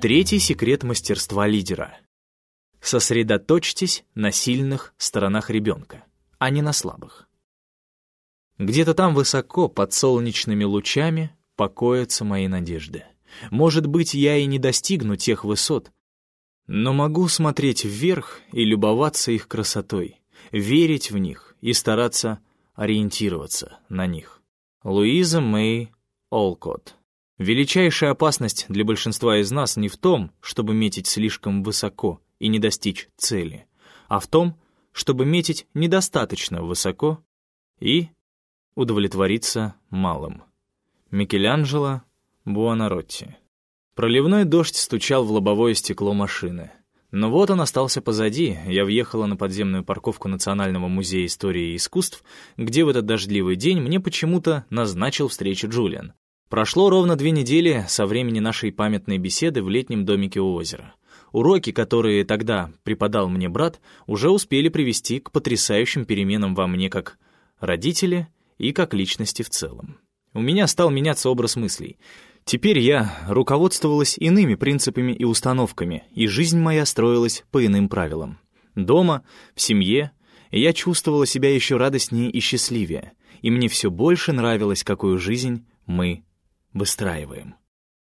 Третий секрет мастерства лидера. Сосредоточьтесь на сильных сторонах ребенка, а не на слабых. Где-то там высоко, под солнечными лучами, покоятся мои надежды. Может быть, я и не достигну тех высот, но могу смотреть вверх и любоваться их красотой, верить в них и стараться ориентироваться на них. Луиза Мэй Олкот. Величайшая опасность для большинства из нас не в том, чтобы метить слишком высоко и не достичь цели, а в том, чтобы метить недостаточно высоко и удовлетвориться малым. Микеланджело Буонаротти. Проливной дождь стучал в лобовое стекло машины. Но вот он остался позади, я въехала на подземную парковку Национального музея истории и искусств, где в этот дождливый день мне почему-то назначил встречу Джулиан. Прошло ровно две недели со времени нашей памятной беседы в летнем домике у озера. Уроки, которые тогда преподал мне брат, уже успели привести к потрясающим переменам во мне как родителе и как личности в целом. У меня стал меняться образ мыслей — Теперь я руководствовалась иными принципами и установками, и жизнь моя строилась по иным правилам. Дома, в семье я чувствовала себя еще радостнее и счастливее, и мне все больше нравилось, какую жизнь мы выстраиваем.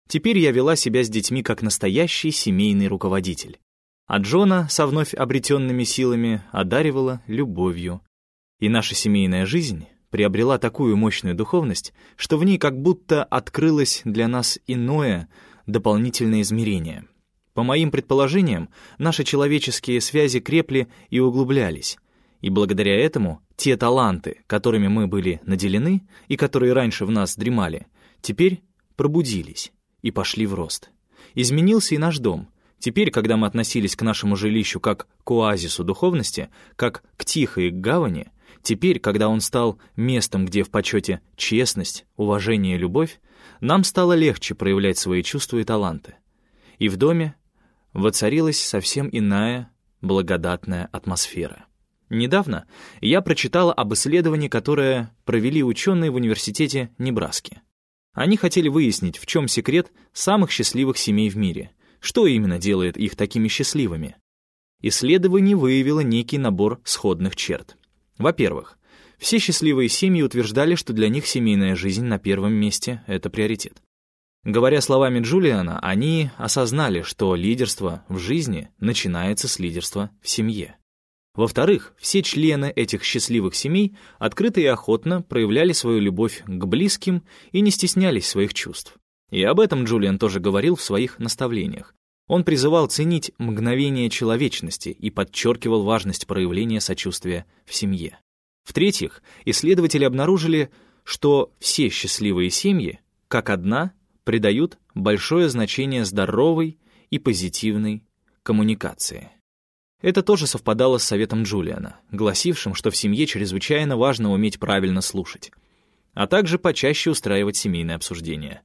Теперь я вела себя с детьми как настоящий семейный руководитель. А Джона со вновь обретенными силами одаривала любовью. И наша семейная жизнь приобрела такую мощную духовность, что в ней как будто открылось для нас иное, дополнительное измерение. По моим предположениям, наши человеческие связи крепли и углублялись, и благодаря этому те таланты, которыми мы были наделены и которые раньше в нас дремали, теперь пробудились и пошли в рост. Изменился и наш дом. Теперь, когда мы относились к нашему жилищу как к оазису духовности, как к тихой гавани, Теперь, когда он стал местом, где в почете честность, уважение и любовь, нам стало легче проявлять свои чувства и таланты. И в доме воцарилась совсем иная, благодатная атмосфера. Недавно я прочитала об исследовании, которое провели ученые в университете Небраски. Они хотели выяснить, в чем секрет самых счастливых семей в мире, что именно делает их такими счастливыми. Исследование выявило некий набор сходных черт. Во-первых, все счастливые семьи утверждали, что для них семейная жизнь на первом месте — это приоритет. Говоря словами Джулиана, они осознали, что лидерство в жизни начинается с лидерства в семье. Во-вторых, все члены этих счастливых семей открыто и охотно проявляли свою любовь к близким и не стеснялись своих чувств. И об этом Джулиан тоже говорил в своих наставлениях. Он призывал ценить мгновение человечности и подчеркивал важность проявления сочувствия в семье. В-третьих, исследователи обнаружили, что все счастливые семьи, как одна, придают большое значение здоровой и позитивной коммуникации. Это тоже совпадало с советом Джулиана, гласившим, что в семье чрезвычайно важно уметь правильно слушать, а также почаще устраивать семейные обсуждения.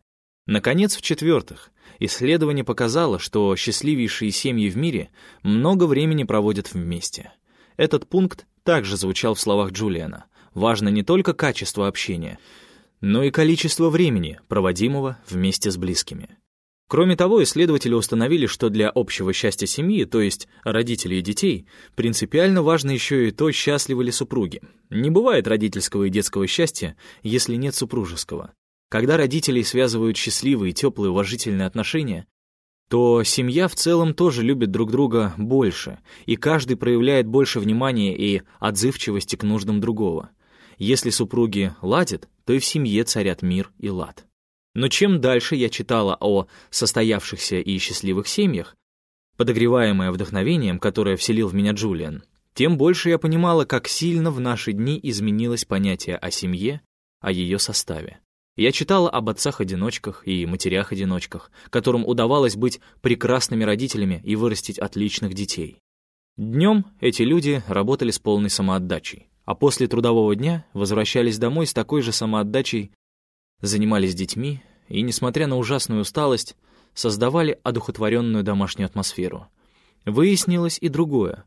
Наконец, в-четвертых, исследование показало, что счастливейшие семьи в мире много времени проводят вместе. Этот пункт также звучал в словах Джулиана. Важно не только качество общения, но и количество времени, проводимого вместе с близкими. Кроме того, исследователи установили, что для общего счастья семьи, то есть родителей и детей, принципиально важно еще и то, счастливы ли супруги. Не бывает родительского и детского счастья, если нет супружеского. Когда родителей связывают счастливые, теплые, уважительные отношения, то семья в целом тоже любит друг друга больше, и каждый проявляет больше внимания и отзывчивости к нуждам другого. Если супруги ладят, то и в семье царят мир и лад. Но чем дальше я читала о состоявшихся и счастливых семьях, подогреваемая вдохновением, которое вселил в меня Джулиан, тем больше я понимала, как сильно в наши дни изменилось понятие о семье, о ее составе. Я читала об отцах-одиночках и матерях-одиночках, которым удавалось быть прекрасными родителями и вырастить отличных детей. Днем эти люди работали с полной самоотдачей, а после трудового дня возвращались домой с такой же самоотдачей, занимались детьми и, несмотря на ужасную усталость, создавали одухотворенную домашнюю атмосферу. Выяснилось и другое.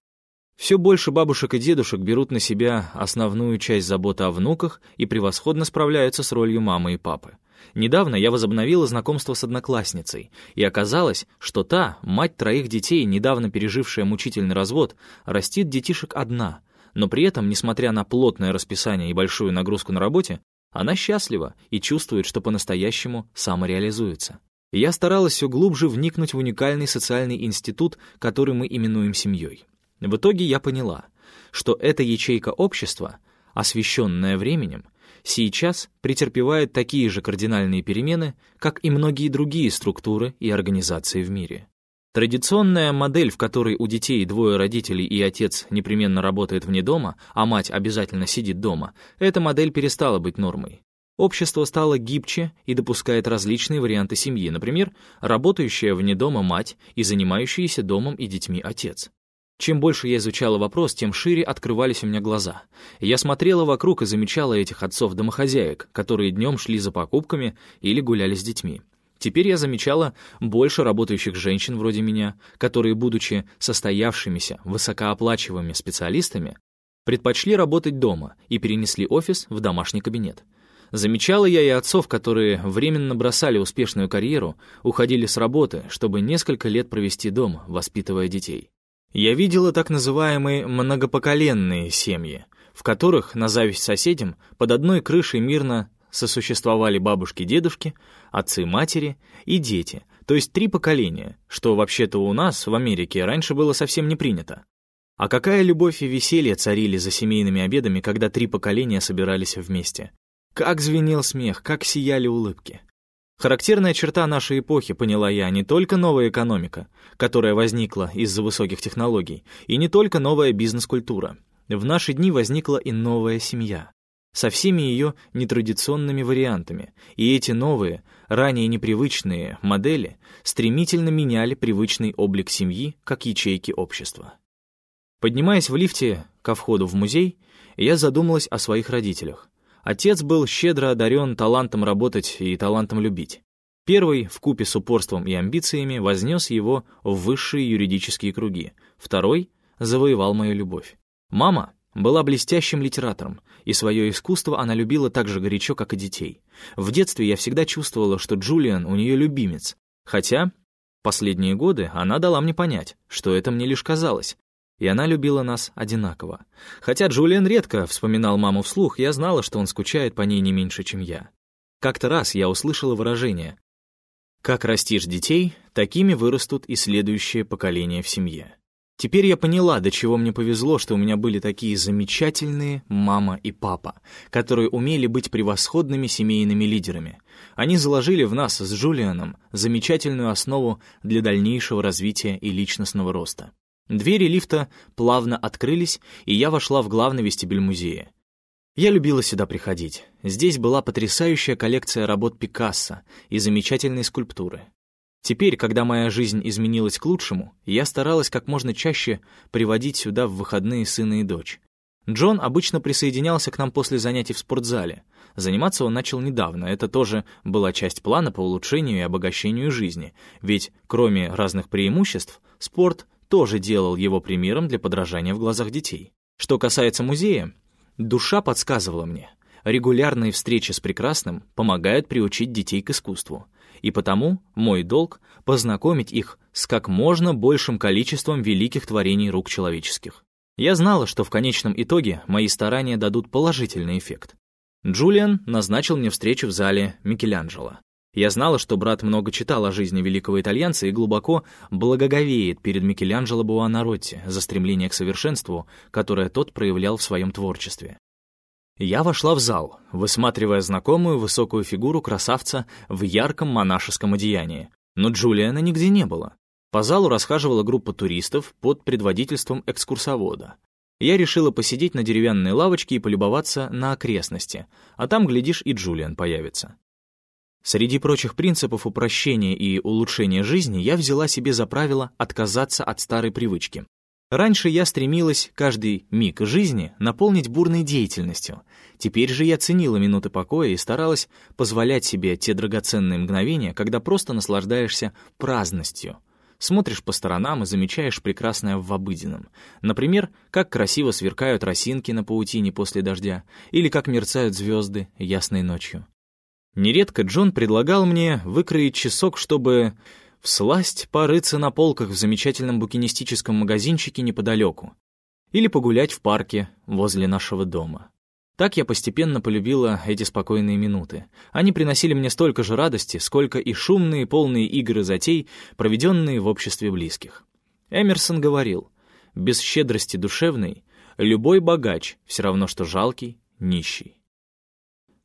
Все больше бабушек и дедушек берут на себя основную часть заботы о внуках и превосходно справляются с ролью мамы и папы. Недавно я возобновила знакомство с одноклассницей, и оказалось, что та, мать троих детей, недавно пережившая мучительный развод, растит детишек одна, но при этом, несмотря на плотное расписание и большую нагрузку на работе, она счастлива и чувствует, что по-настоящему самореализуется. Я старалась все глубже вникнуть в уникальный социальный институт, который мы именуем семьей. В итоге я поняла, что эта ячейка общества, освещенная временем, сейчас претерпевает такие же кардинальные перемены, как и многие другие структуры и организации в мире. Традиционная модель, в которой у детей двое родителей и отец непременно работает вне дома, а мать обязательно сидит дома, эта модель перестала быть нормой. Общество стало гибче и допускает различные варианты семьи, например, работающая вне дома мать и занимающийся домом и детьми отец. Чем больше я изучала вопрос, тем шире открывались у меня глаза. Я смотрела вокруг и замечала этих отцов-домохозяек, которые днем шли за покупками или гуляли с детьми. Теперь я замечала больше работающих женщин вроде меня, которые, будучи состоявшимися, высокооплачиваемыми специалистами, предпочли работать дома и перенесли офис в домашний кабинет. Замечала я и отцов, которые временно бросали успешную карьеру, уходили с работы, чтобы несколько лет провести дома, воспитывая детей. Я видела так называемые многопоколенные семьи, в которых, на зависть соседям, под одной крышей мирно сосуществовали бабушки-дедушки, отцы-матери и дети, то есть три поколения, что вообще-то у нас, в Америке, раньше было совсем не принято. А какая любовь и веселье царили за семейными обедами, когда три поколения собирались вместе. Как звенел смех, как сияли улыбки. Характерная черта нашей эпохи, поняла я, не только новая экономика, которая возникла из-за высоких технологий, и не только новая бизнес-культура. В наши дни возникла и новая семья со всеми ее нетрадиционными вариантами, и эти новые, ранее непривычные модели стремительно меняли привычный облик семьи как ячейки общества. Поднимаясь в лифте ко входу в музей, я задумалась о своих родителях. Отец был щедро одарен талантом работать и талантом любить. Первый, в купе с упорством и амбициями, вознес его в высшие юридические круги. Второй завоевал мою любовь. Мама была блестящим литератором, и свое искусство она любила так же горячо, как и детей. В детстве я всегда чувствовала, что Джулиан у нее любимец, хотя последние годы она дала мне понять, что это мне лишь казалось, и она любила нас одинаково. Хотя Джулиан редко вспоминал маму вслух, я знала, что он скучает по ней не меньше, чем я. Как-то раз я услышала выражение «Как растишь детей, такими вырастут и следующее поколение в семье». Теперь я поняла, до чего мне повезло, что у меня были такие замечательные мама и папа, которые умели быть превосходными семейными лидерами. Они заложили в нас с Джулианом замечательную основу для дальнейшего развития и личностного роста. Двери лифта плавно открылись, и я вошла в главный вестибюль музея. Я любила сюда приходить. Здесь была потрясающая коллекция работ Пикассо и замечательные скульптуры. Теперь, когда моя жизнь изменилась к лучшему, я старалась как можно чаще приводить сюда в выходные сына и дочь. Джон обычно присоединялся к нам после занятий в спортзале. Заниматься он начал недавно, это тоже была часть плана по улучшению и обогащению жизни, ведь, кроме разных преимуществ, спорт тоже делал его примером для подражания в глазах детей. Что касается музея, душа подсказывала мне, регулярные встречи с прекрасным помогают приучить детей к искусству, и потому мой долг — познакомить их с как можно большим количеством великих творений рук человеческих. Я знала, что в конечном итоге мои старания дадут положительный эффект. Джулиан назначил мне встречу в зале Микеланджело. Я знала, что брат много читал о жизни великого итальянца и глубоко благоговеет перед Микеланджело Буонаротти за стремление к совершенству, которое тот проявлял в своем творчестве. Я вошла в зал, высматривая знакомую высокую фигуру красавца в ярком монашеском одеянии, но Джулиана нигде не было. По залу расхаживала группа туристов под предводительством экскурсовода. Я решила посидеть на деревянной лавочке и полюбоваться на окрестности, а там, глядишь, и Джулиан появится. Среди прочих принципов упрощения и улучшения жизни я взяла себе за правило отказаться от старой привычки. Раньше я стремилась каждый миг жизни наполнить бурной деятельностью. Теперь же я ценила минуты покоя и старалась позволять себе те драгоценные мгновения, когда просто наслаждаешься праздностью. Смотришь по сторонам и замечаешь прекрасное в обыденном. Например, как красиво сверкают росинки на паутине после дождя, или как мерцают звезды ясной ночью. Нередко Джон предлагал мне выкроить часок, чтобы всласть порыться на полках в замечательном букинистическом магазинчике неподалеку или погулять в парке возле нашего дома. Так я постепенно полюбила эти спокойные минуты. Они приносили мне столько же радости, сколько и шумные, полные игры затей, проведенные в обществе близких. Эмерсон говорил, без щедрости душевной любой богач все равно, что жалкий, нищий.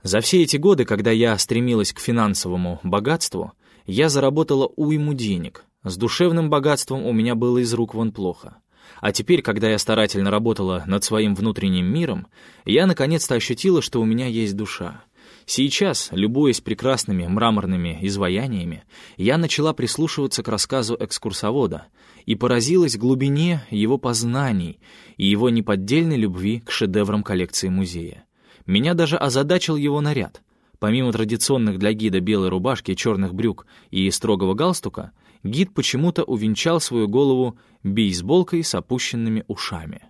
За все эти годы, когда я стремилась к финансовому богатству, я заработала уйму денег. С душевным богатством у меня было из рук вон плохо. А теперь, когда я старательно работала над своим внутренним миром, я наконец-то ощутила, что у меня есть душа. Сейчас, любуясь прекрасными мраморными изваяниями, я начала прислушиваться к рассказу экскурсовода и поразилась глубине его познаний и его неподдельной любви к шедеврам коллекции музея. Меня даже озадачил его наряд. Помимо традиционных для гида белой рубашки, черных брюк и строгого галстука, гид почему-то увенчал свою голову бейсболкой с опущенными ушами.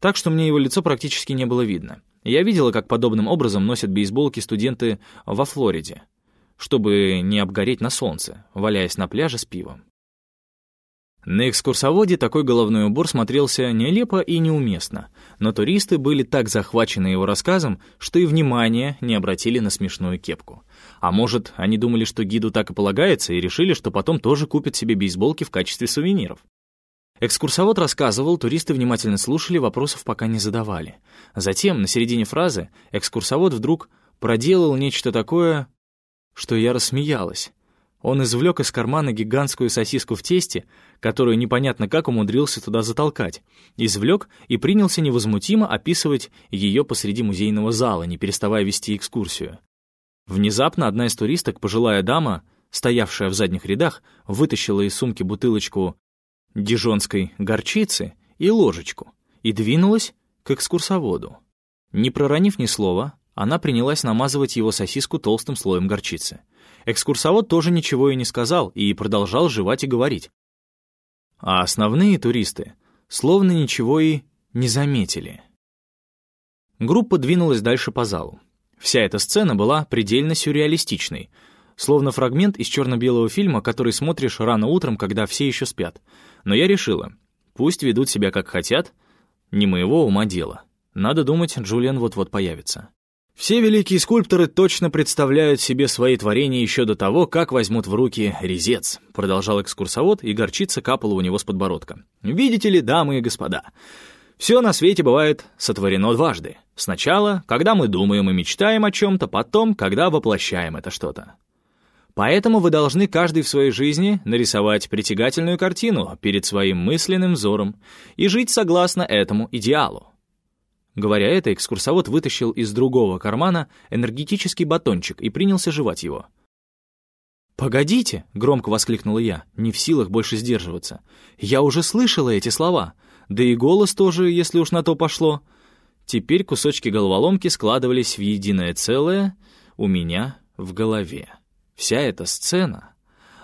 Так что мне его лицо практически не было видно. Я видела, как подобным образом носят бейсболки студенты во Флориде, чтобы не обгореть на солнце, валяясь на пляже с пивом. На экскурсоводе такой головной убор смотрелся нелепо и неуместно, но туристы были так захвачены его рассказом, что и внимания не обратили на смешную кепку. А может, они думали, что гиду так и полагается, и решили, что потом тоже купят себе бейсболки в качестве сувениров. Экскурсовод рассказывал, туристы внимательно слушали, вопросов пока не задавали. Затем, на середине фразы, экскурсовод вдруг проделал нечто такое, что я рассмеялась. Он извлек из кармана гигантскую сосиску в тесте, которую непонятно как умудрился туда затолкать. Извлек и принялся невозмутимо описывать ее посреди музейного зала, не переставая вести экскурсию. Внезапно одна из туристок, пожилая дама, стоявшая в задних рядах, вытащила из сумки бутылочку дижонской горчицы и ложечку и двинулась к экскурсоводу. Не проронив ни слова, она принялась намазывать его сосиску толстым слоем горчицы. Экскурсовод тоже ничего и не сказал и продолжал жевать и говорить. А основные туристы словно ничего и не заметили. Группа двинулась дальше по залу. Вся эта сцена была предельно сюрреалистичной, словно фрагмент из черно-белого фильма, который смотришь рано утром, когда все еще спят. Но я решила, пусть ведут себя как хотят, не моего ума дело. Надо думать, Джулиан вот-вот появится. Все великие скульпторы точно представляют себе свои творения еще до того, как возьмут в руки резец, продолжал экскурсовод, и горчица капала у него с подбородка. Видите ли, дамы и господа, все на свете бывает сотворено дважды. Сначала, когда мы думаем и мечтаем о чем-то, потом, когда воплощаем это что-то. Поэтому вы должны каждый в своей жизни нарисовать притягательную картину перед своим мысленным взором и жить согласно этому идеалу. Говоря это, экскурсовод вытащил из другого кармана энергетический батончик и принялся жевать его. «Погодите!» — громко воскликнула я, не в силах больше сдерживаться. «Я уже слышала эти слова, да и голос тоже, если уж на то пошло». Теперь кусочки головоломки складывались в единое целое у меня в голове. Вся эта сцена,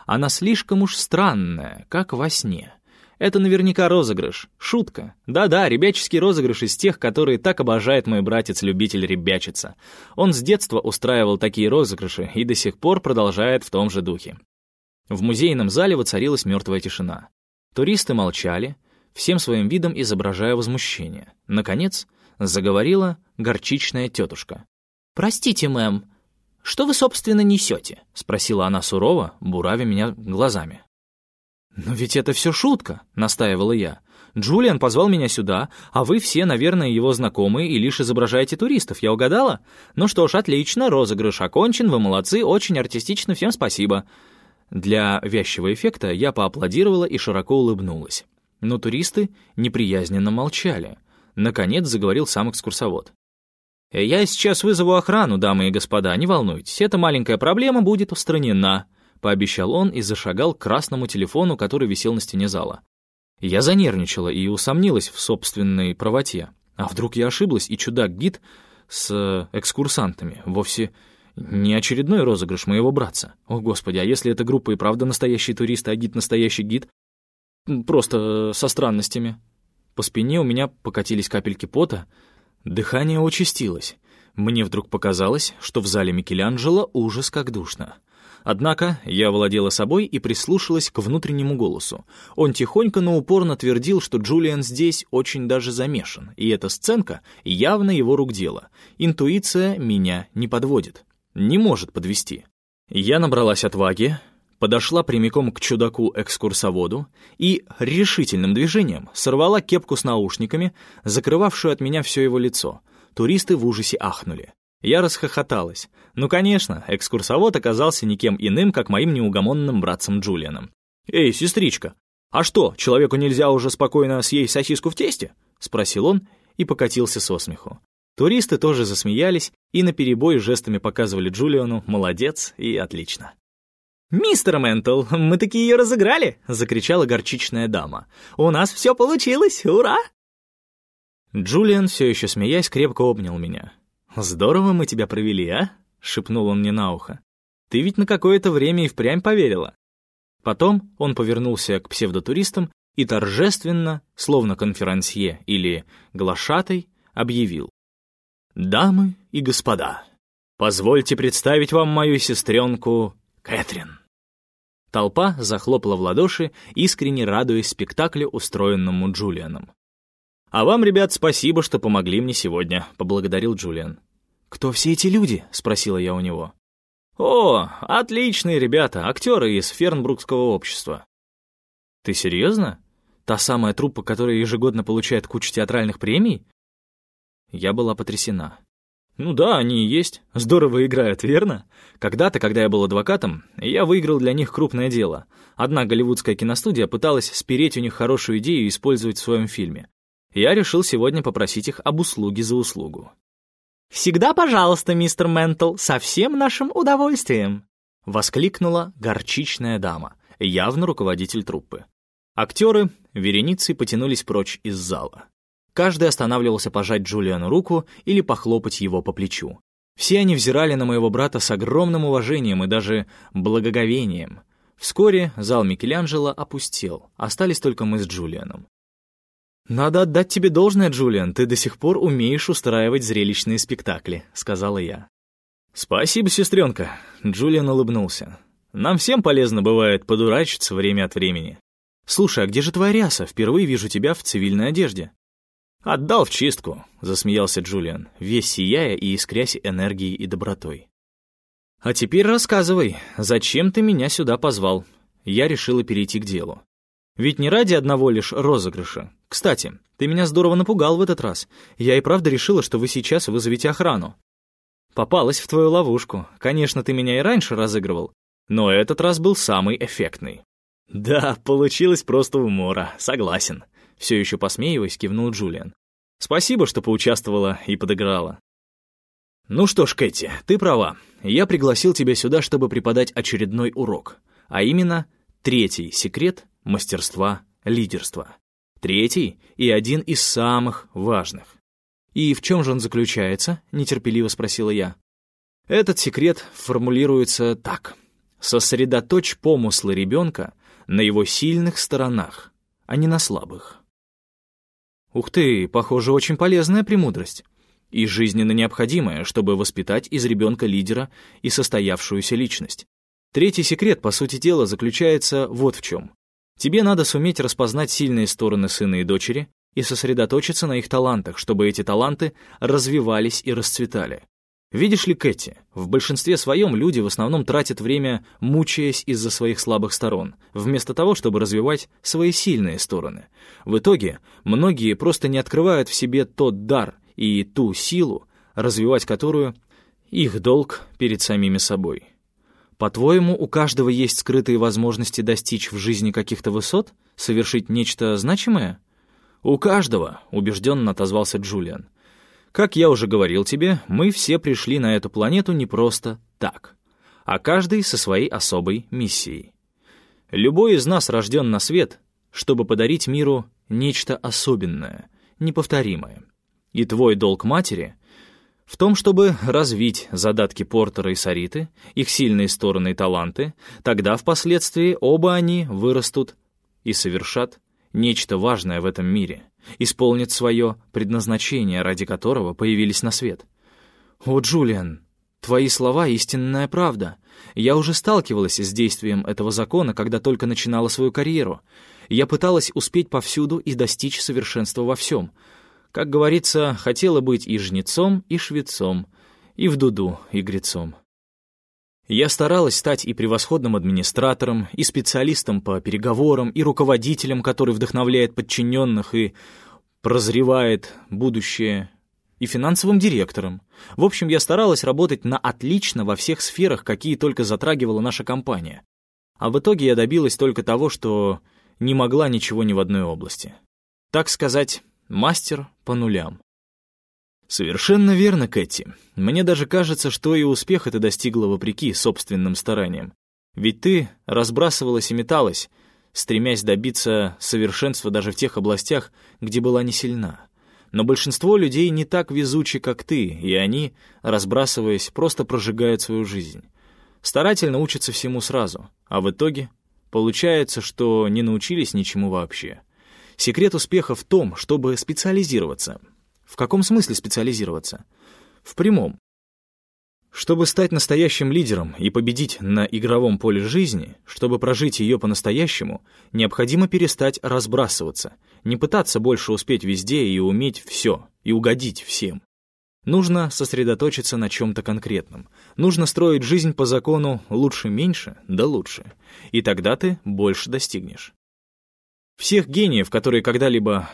она слишком уж странная, как во сне. Это наверняка розыгрыш, шутка. Да-да, ребяческий розыгрыш из тех, которые так обожает мой братец-любитель ребячиться. Он с детства устраивал такие розыгрыши и до сих пор продолжает в том же духе. В музейном зале воцарилась мертвая тишина. Туристы молчали, всем своим видом изображая возмущение. Наконец, заговорила горчичная тетушка. «Простите, мэм, «Что вы, собственно, несете?» — спросила она сурово, буравя меня глазами. «Но ведь это все шутка», — настаивала я. «Джулиан позвал меня сюда, а вы все, наверное, его знакомые и лишь изображаете туристов, я угадала? Ну что ж, отлично, розыгрыш окончен, вы молодцы, очень артистично, всем спасибо». Для вязчего эффекта я поаплодировала и широко улыбнулась. Но туристы неприязненно молчали. Наконец заговорил сам экскурсовод. «Я сейчас вызову охрану, дамы и господа, не волнуйтесь, эта маленькая проблема будет устранена», — пообещал он и зашагал к красному телефону, который висел на стене зала. Я занервничала и усомнилась в собственной правоте. А вдруг я ошиблась, и чудак-гид с экскурсантами вовсе Не очередной розыгрыш моего братца. О, господи, а если эта группа и правда настоящие туристы, а гид настоящий гид? Просто э, со странностями. По спине у меня покатились капельки пота, дыхание участилось. Мне вдруг показалось, что в зале Микеланджело ужас как душно. Однако я владела собой и прислушалась к внутреннему голосу. Он тихонько, но упорно твердил, что Джулиан здесь очень даже замешан, и эта сценка явно его рук дело. Интуиция меня не подводит, не может подвести. Я набралась отваги, подошла прямиком к чудаку-экскурсоводу и решительным движением сорвала кепку с наушниками, закрывавшую от меня все его лицо. Туристы в ужасе ахнули. Я расхохоталась. Ну, конечно, экскурсовод оказался никем иным, как моим неугомонным братцем Джулианом. «Эй, сестричка, а что, человеку нельзя уже спокойно съесть сосиску в тесте?» — спросил он и покатился со смеху. Туристы тоже засмеялись и наперебой жестами показывали Джулиану «молодец» и «отлично». «Мистер Ментл, мы таки ее разыграли!» — закричала горчичная дама. «У нас все получилось! Ура!» Джулиан, все еще смеясь, крепко обнял меня. «Здорово мы тебя провели, а?» — шепнул он мне на ухо. «Ты ведь на какое-то время и впрямь поверила». Потом он повернулся к псевдотуристам и торжественно, словно конферансье или глашатай, объявил. «Дамы и господа, позвольте представить вам мою сестренку Кэтрин». Толпа захлопала в ладоши, искренне радуясь спектаклю, устроенному Джулианом. «А вам, ребят, спасибо, что помогли мне сегодня», — поблагодарил Джулиан. «Кто все эти люди?» — спросила я у него. «О, отличные ребята, актеры из Фернбрукского общества». «Ты серьезно? Та самая труппа, которая ежегодно получает кучу театральных премий?» Я была потрясена. «Ну да, они и есть. Здорово играют, верно? Когда-то, когда я был адвокатом, я выиграл для них крупное дело. Одна голливудская киностудия пыталась спереть у них хорошую идею использовать в своем фильме я решил сегодня попросить их об услуге за услугу. «Всегда пожалуйста, мистер Ментл, со всем нашим удовольствием!» — воскликнула горчичная дама, явно руководитель труппы. Актеры вереницей потянулись прочь из зала. Каждый останавливался пожать Джулиану руку или похлопать его по плечу. Все они взирали на моего брата с огромным уважением и даже благоговением. Вскоре зал Микеланджело опустел, остались только мы с Джулианом. «Надо отдать тебе должное, Джулиан, ты до сих пор умеешь устраивать зрелищные спектакли», — сказала я. «Спасибо, сестренка», — Джулиан улыбнулся. «Нам всем полезно бывает подурачиться время от времени. Слушай, а где же твоя ряса? Впервые вижу тебя в цивильной одежде». «Отдал в чистку», — засмеялся Джулиан, весь сияя и искрясь энергией и добротой. «А теперь рассказывай, зачем ты меня сюда позвал?» Я решила перейти к делу. Ведь не ради одного лишь розыгрыша. Кстати, ты меня здорово напугал в этот раз. Я и правда решила, что вы сейчас вызовете охрану. Попалась в твою ловушку. Конечно, ты меня и раньше разыгрывал, но этот раз был самый эффектный. Да, получилось просто умора, согласен. Все еще посмеиваясь, кивнул Джулиан. Спасибо, что поучаствовала и подыграла. Ну что ж, Кэти, ты права. Я пригласил тебя сюда, чтобы преподать очередной урок, а именно третий секрет мастерства, лидерства. Третий и один из самых важных. «И в чем же он заключается?» — нетерпеливо спросила я. Этот секрет формулируется так. Сосредоточь помыслы ребенка на его сильных сторонах, а не на слабых. Ух ты, похоже, очень полезная премудрость. И жизненно необходимая, чтобы воспитать из ребенка лидера и состоявшуюся личность. Третий секрет, по сути дела, заключается вот в чем. Тебе надо суметь распознать сильные стороны сына и дочери и сосредоточиться на их талантах, чтобы эти таланты развивались и расцветали. Видишь ли, Кэти, в большинстве своем люди в основном тратят время, мучаясь из-за своих слабых сторон, вместо того, чтобы развивать свои сильные стороны. В итоге многие просто не открывают в себе тот дар и ту силу, развивать которую их долг перед самими собой. По-твоему, у каждого есть скрытые возможности достичь в жизни каких-то высот? Совершить нечто значимое? У каждого, убежденно отозвался Джулиан. Как я уже говорил тебе, мы все пришли на эту планету не просто так, а каждый со своей особой миссией. Любой из нас рожден на свет, чтобы подарить миру нечто особенное, неповторимое. И твой долг матери — В том, чтобы развить задатки Портера и Сариты, их сильные стороны и таланты, тогда впоследствии оба они вырастут и совершат нечто важное в этом мире, исполнят свое предназначение, ради которого появились на свет. «О, Джулиан, твои слова — истинная правда. Я уже сталкивалась с действием этого закона, когда только начинала свою карьеру. Я пыталась успеть повсюду и достичь совершенства во всем. Как говорится, хотела быть и жнецом, и швецом, и в дуду игрецом. Я старалась стать и превосходным администратором, и специалистом по переговорам, и руководителем, который вдохновляет подчиненных и прозревает будущее, и финансовым директором. В общем, я старалась работать на отлично во всех сферах, какие только затрагивала наша компания. А в итоге я добилась только того, что не могла ничего ни в одной области. Так сказать, мастер по нулям. Совершенно верно, Кэти. Мне даже кажется, что и успеха ты достигла вопреки собственным стараниям. Ведь ты разбрасывалась и металась, стремясь добиться совершенства даже в тех областях, где была не сильна. Но большинство людей не так везучи, как ты, и они, разбрасываясь, просто прожигают свою жизнь. Старательно учатся всему сразу, а в итоге получается, что не научились ничему вообще. Секрет успеха в том, чтобы специализироваться, в каком смысле специализироваться? В прямом. Чтобы стать настоящим лидером и победить на игровом поле жизни, чтобы прожить ее по-настоящему, необходимо перестать разбрасываться, не пытаться больше успеть везде и уметь все, и угодить всем. Нужно сосредоточиться на чем-то конкретном. Нужно строить жизнь по закону «лучше меньше, да лучше». И тогда ты больше достигнешь. Всех гениев, которые когда-либо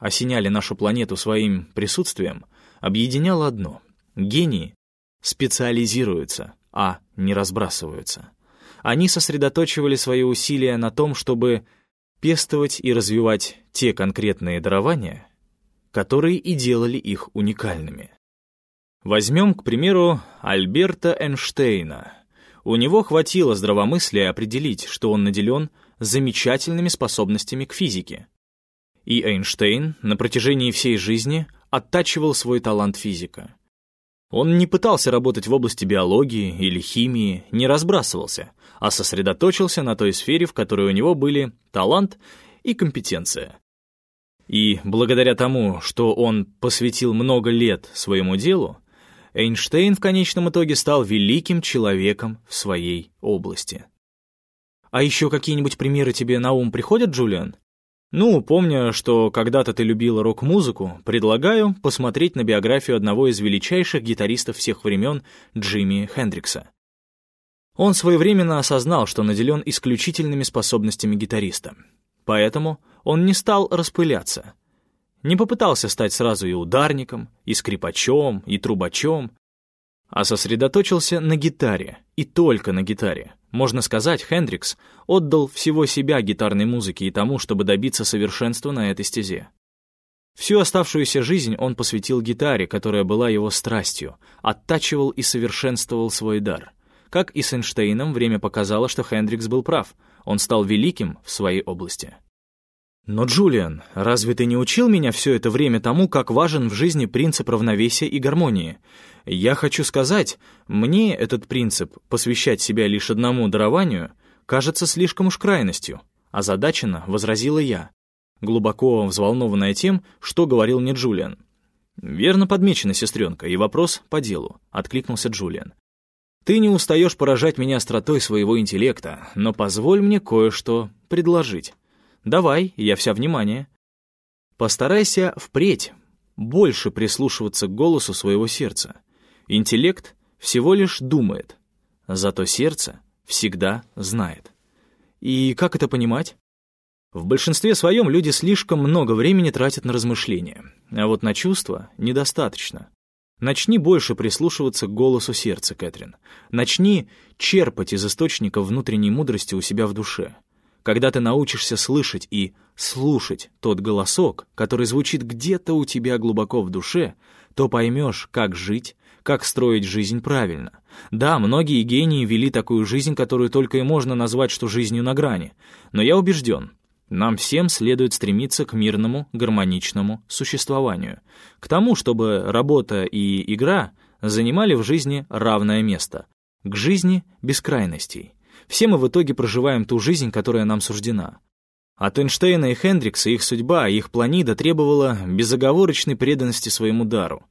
осеняли нашу планету своим присутствием, объединяло одно — гении специализируются, а не разбрасываются. Они сосредоточивали свои усилия на том, чтобы пестовать и развивать те конкретные дарования, которые и делали их уникальными. Возьмем, к примеру, Альберта Эйнштейна. У него хватило здравомыслия определить, что он наделен замечательными способностями к физике, и Эйнштейн на протяжении всей жизни оттачивал свой талант физика. Он не пытался работать в области биологии или химии, не разбрасывался, а сосредоточился на той сфере, в которой у него были талант и компетенция. И благодаря тому, что он посвятил много лет своему делу, Эйнштейн в конечном итоге стал великим человеком в своей области. А еще какие-нибудь примеры тебе на ум приходят, Джулиан? Ну, помня, что когда-то ты любила рок-музыку, предлагаю посмотреть на биографию одного из величайших гитаристов всех времен Джимми Хендрикса. Он своевременно осознал, что наделен исключительными способностями гитариста. Поэтому он не стал распыляться. Не попытался стать сразу и ударником, и скрипачом, и трубачом, а сосредоточился на гитаре, и только на гитаре. Можно сказать, Хендрикс отдал всего себя гитарной музыке и тому, чтобы добиться совершенства на этой стезе. Всю оставшуюся жизнь он посвятил гитаре, которая была его страстью, оттачивал и совершенствовал свой дар. Как и с Эйнштейном, время показало, что Хендрикс был прав, он стал великим в своей области. Но, Джулиан, разве ты не учил меня все это время тому, как важен в жизни принцип равновесия и гармонии? Я хочу сказать, мне этот принцип, посвящать себя лишь одному дарованию, кажется слишком уж крайностью. Озадаченно возразила я, глубоко взволнованная тем, что говорил мне Джулиан. «Верно подмечена, сестренка, и вопрос по делу», — откликнулся Джулиан. «Ты не устаешь поражать меня остротой своего интеллекта, но позволь мне кое-что предложить». Давай, я вся внимание. Постарайся впредь больше прислушиваться к голосу своего сердца. Интеллект всего лишь думает, зато сердце всегда знает. И как это понимать? В большинстве своем люди слишком много времени тратят на размышления, а вот на чувства недостаточно. Начни больше прислушиваться к голосу сердца, Кэтрин. Начни черпать из источников внутренней мудрости у себя в душе. Когда ты научишься слышать и слушать тот голосок, который звучит где-то у тебя глубоко в душе, то поймешь, как жить, как строить жизнь правильно. Да, многие гении вели такую жизнь, которую только и можно назвать, что жизнью на грани. Но я убежден, Нам всем следует стремиться к мирному, гармоничному существованию, к тому, чтобы работа и игра занимали в жизни равное место, к жизни бескрайностей. Все мы в итоге проживаем ту жизнь, которая нам суждена. От Эйнштейна и Хендрикса их судьба, их планида требовала безоговорочной преданности своему дару.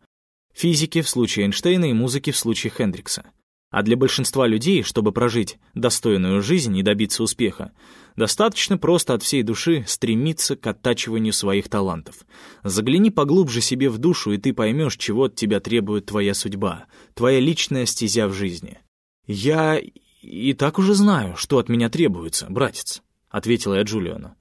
Физики в случае Эйнштейна и музыки в случае Хендрикса. А для большинства людей, чтобы прожить достойную жизнь и добиться успеха, достаточно просто от всей души стремиться к оттачиванию своих талантов. Загляни поглубже себе в душу, и ты поймешь, чего от тебя требует твоя судьба, твоя личная стезя в жизни. «Я и так уже знаю, что от меня требуется, братец», — ответила я Джулиану.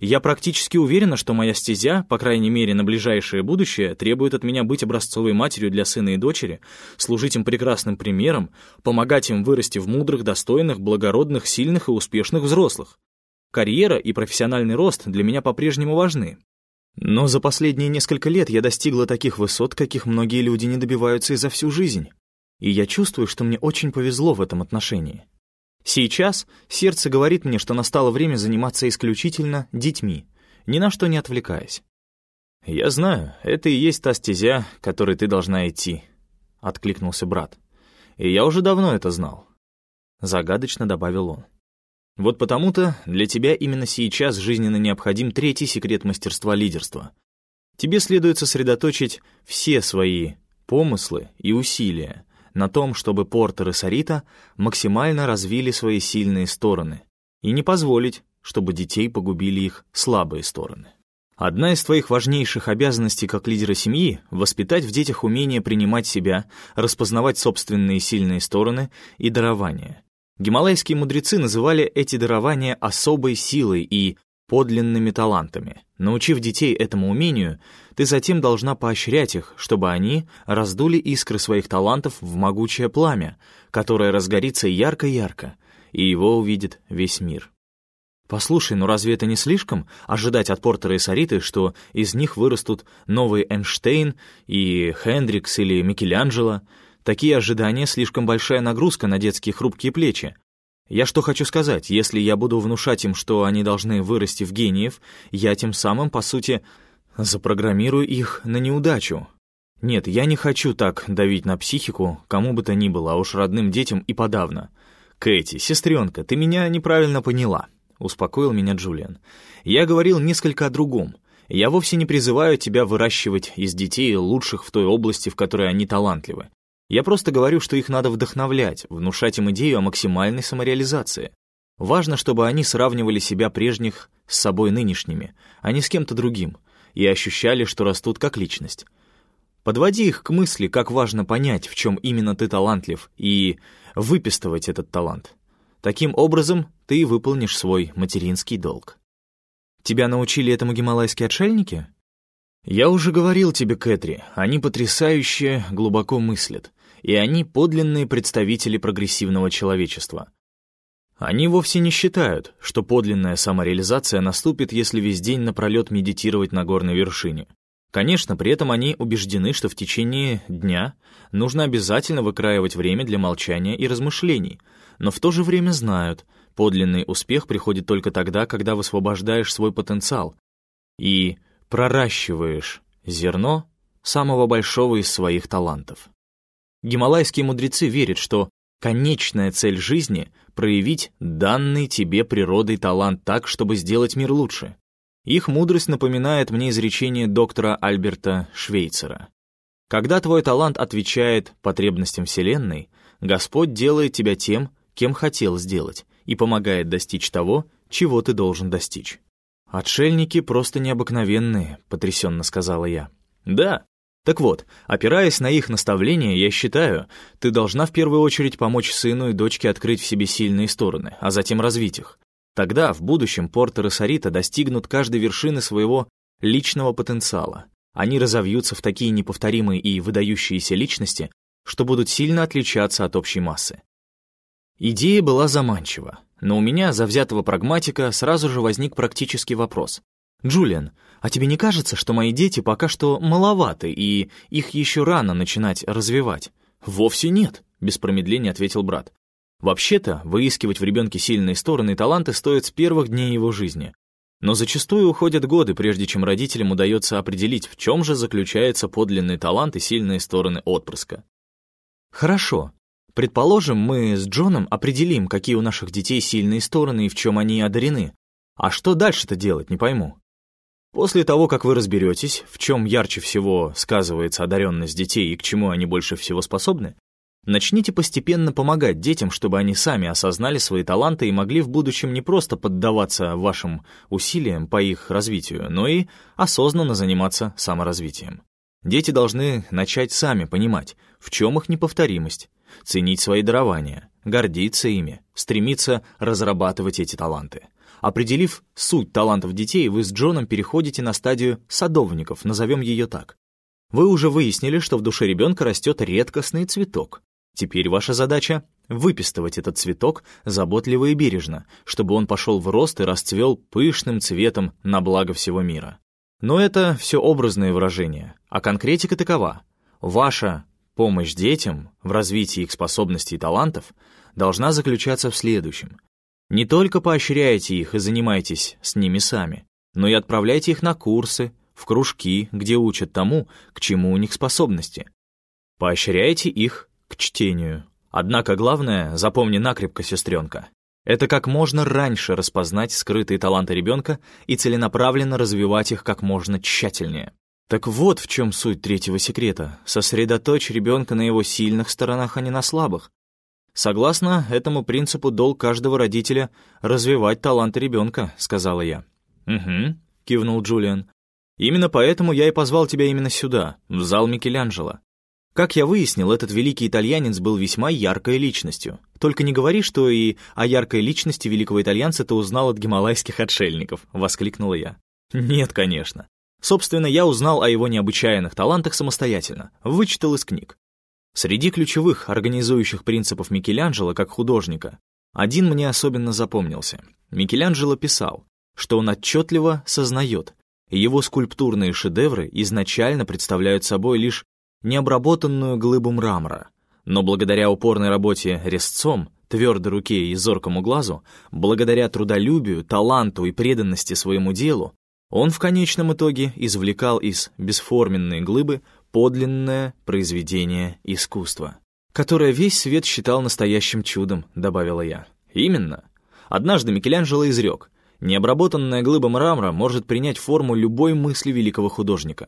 Я практически уверена, что моя стезя, по крайней мере на ближайшее будущее, требует от меня быть образцовой матерью для сына и дочери, служить им прекрасным примером, помогать им вырасти в мудрых, достойных, благородных, сильных и успешных взрослых. Карьера и профессиональный рост для меня по-прежнему важны. Но за последние несколько лет я достигла таких высот, каких многие люди не добиваются и за всю жизнь. И я чувствую, что мне очень повезло в этом отношении. Сейчас сердце говорит мне, что настало время заниматься исключительно детьми, ни на что не отвлекаясь. «Я знаю, это и есть та стезя, которой ты должна идти», — откликнулся брат. «И я уже давно это знал», — загадочно добавил он. «Вот потому-то для тебя именно сейчас жизненно необходим третий секрет мастерства лидерства. Тебе следует сосредоточить все свои помыслы и усилия на том, чтобы Портер и Сарита максимально развили свои сильные стороны и не позволить, чтобы детей погубили их слабые стороны. Одна из твоих важнейших обязанностей как лидера семьи — воспитать в детях умение принимать себя, распознавать собственные сильные стороны и дарования. Гималайские мудрецы называли эти дарования особой силой и подлинными талантами. Научив детей этому умению, ты затем должна поощрять их, чтобы они раздули искры своих талантов в могучее пламя, которое разгорится ярко-ярко, и его увидит весь мир. Послушай, ну разве это не слишком ожидать от Портера и Сариты, что из них вырастут новый Эйнштейн и Хендрикс или Микеланджело? Такие ожидания слишком большая нагрузка на детские хрупкие плечи. Я что хочу сказать, если я буду внушать им, что они должны вырасти в гениев, я тем самым, по сути, запрограммирую их на неудачу. Нет, я не хочу так давить на психику, кому бы то ни было, а уж родным детям и подавно. Кэти, сестренка, ты меня неправильно поняла, успокоил меня Джулиан. Я говорил несколько о другом. Я вовсе не призываю тебя выращивать из детей лучших в той области, в которой они талантливы. Я просто говорю, что их надо вдохновлять, внушать им идею о максимальной самореализации. Важно, чтобы они сравнивали себя прежних с собой нынешними, а не с кем-то другим, и ощущали, что растут как личность. Подводи их к мысли, как важно понять, в чем именно ты талантлив, и выпистывать этот талант. Таким образом, ты выполнишь свой материнский долг. Тебя научили этому гималайские отшельники? Я уже говорил тебе, Кэтри, они потрясающе глубоко мыслят и они подлинные представители прогрессивного человечества. Они вовсе не считают, что подлинная самореализация наступит, если весь день напролет медитировать на горной вершине. Конечно, при этом они убеждены, что в течение дня нужно обязательно выкраивать время для молчания и размышлений, но в то же время знают, подлинный успех приходит только тогда, когда высвобождаешь свой потенциал и проращиваешь зерно самого большого из своих талантов. Гималайские мудрецы верят, что конечная цель жизни — проявить данный тебе природой талант так, чтобы сделать мир лучше. Их мудрость напоминает мне изречение доктора Альберта Швейцера. Когда твой талант отвечает потребностям Вселенной, Господь делает тебя тем, кем хотел сделать, и помогает достичь того, чего ты должен достичь. «Отшельники просто необыкновенные», — потрясенно сказала я. «Да, так вот, опираясь на их наставления, я считаю, ты должна в первую очередь помочь сыну и дочке открыть в себе сильные стороны, а затем развить их. Тогда в будущем Портер и Сарита достигнут каждой вершины своего личного потенциала. Они разовьются в такие неповторимые и выдающиеся личности, что будут сильно отличаться от общей массы. Идея была заманчива, но у меня, завзятого прагматика, сразу же возник практический вопрос. «Джулиан, а тебе не кажется, что мои дети пока что маловаты, и их еще рано начинать развивать?» «Вовсе нет», — без промедления ответил брат. «Вообще-то, выискивать в ребенке сильные стороны и таланты стоит с первых дней его жизни. Но зачастую уходят годы, прежде чем родителям удается определить, в чем же заключается подлинный талант и сильные стороны отпрыска. Хорошо. Предположим, мы с Джоном определим, какие у наших детей сильные стороны и в чем они одарены. А что дальше-то делать, не пойму. После того, как вы разберетесь, в чем ярче всего сказывается одаренность детей и к чему они больше всего способны, начните постепенно помогать детям, чтобы они сами осознали свои таланты и могли в будущем не просто поддаваться вашим усилиям по их развитию, но и осознанно заниматься саморазвитием. Дети должны начать сами понимать, в чем их неповторимость, ценить свои дарования, гордиться ими, стремиться разрабатывать эти таланты. Определив суть талантов детей, вы с Джоном переходите на стадию садовников, назовем ее так. Вы уже выяснили, что в душе ребенка растет редкостный цветок. Теперь ваша задача — выпистывать этот цветок заботливо и бережно, чтобы он пошел в рост и расцвел пышным цветом на благо всего мира. Но это все образные выражения, а конкретика такова. Ваша помощь детям в развитии их способностей и талантов должна заключаться в следующем. Не только поощряйте их и занимайтесь с ними сами, но и отправляйте их на курсы, в кружки, где учат тому, к чему у них способности. Поощряйте их к чтению. Однако главное, запомни накрепко, сестренка, это как можно раньше распознать скрытые таланты ребенка и целенаправленно развивать их как можно тщательнее. Так вот в чем суть третьего секрета. Сосредоточь ребенка на его сильных сторонах, а не на слабых. Согласно этому принципу, долг каждого родителя — развивать таланты ребенка, сказала я. «Угу», — кивнул Джулиан. «Именно поэтому я и позвал тебя именно сюда, в зал Микеланджело. Как я выяснил, этот великий итальянец был весьма яркой личностью. Только не говори, что и о яркой личности великого итальянца ты узнал от гималайских отшельников», — воскликнула я. «Нет, конечно. Собственно, я узнал о его необычайных талантах самостоятельно, вычитал из книг. Среди ключевых организующих принципов Микеланджело как художника один мне особенно запомнился. Микеланджело писал, что он отчетливо сознает, его скульптурные шедевры изначально представляют собой лишь необработанную глыбу мрамора, но благодаря упорной работе резцом, твердой руке и зоркому глазу, благодаря трудолюбию, таланту и преданности своему делу, он в конечном итоге извлекал из бесформенной глыбы подлинное произведение искусства, которое весь свет считал настоящим чудом, добавила я. Именно. Однажды Микеланджело изрек, необработанная глыба мрамора может принять форму любой мысли великого художника.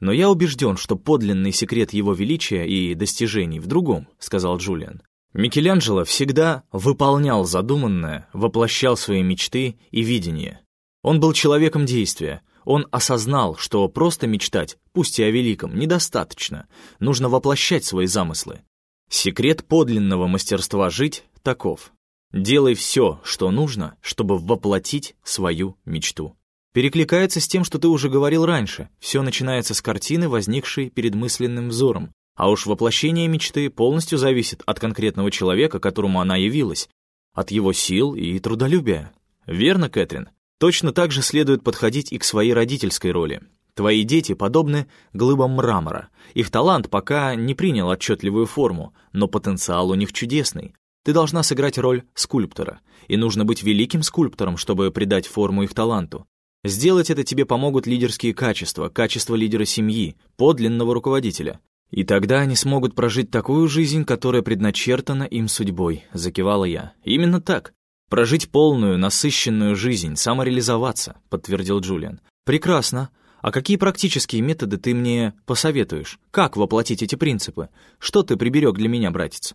Но я убежден, что подлинный секрет его величия и достижений в другом, сказал Джулиан. Микеланджело всегда выполнял задуманное, воплощал свои мечты и видения. Он был человеком действия, он осознал, что просто мечтать, пусть и о великом, недостаточно. Нужно воплощать свои замыслы. Секрет подлинного мастерства жить таков. Делай все, что нужно, чтобы воплотить свою мечту. Перекликается с тем, что ты уже говорил раньше. Все начинается с картины, возникшей перед мысленным взором. А уж воплощение мечты полностью зависит от конкретного человека, которому она явилась, от его сил и трудолюбия. Верно, Кэтрин? Точно так же следует подходить и к своей родительской роли. Твои дети подобны глыбам мрамора. Их талант пока не принял отчетливую форму, но потенциал у них чудесный. Ты должна сыграть роль скульптора, и нужно быть великим скульптором, чтобы придать форму их таланту. Сделать это тебе помогут лидерские качества, качества лидера семьи, подлинного руководителя. И тогда они смогут прожить такую жизнь, которая предначертана им судьбой, закивала я. Именно так. «Прожить полную, насыщенную жизнь, самореализоваться», — подтвердил Джулиан. «Прекрасно. А какие практические методы ты мне посоветуешь? Как воплотить эти принципы? Что ты приберег для меня, братец?»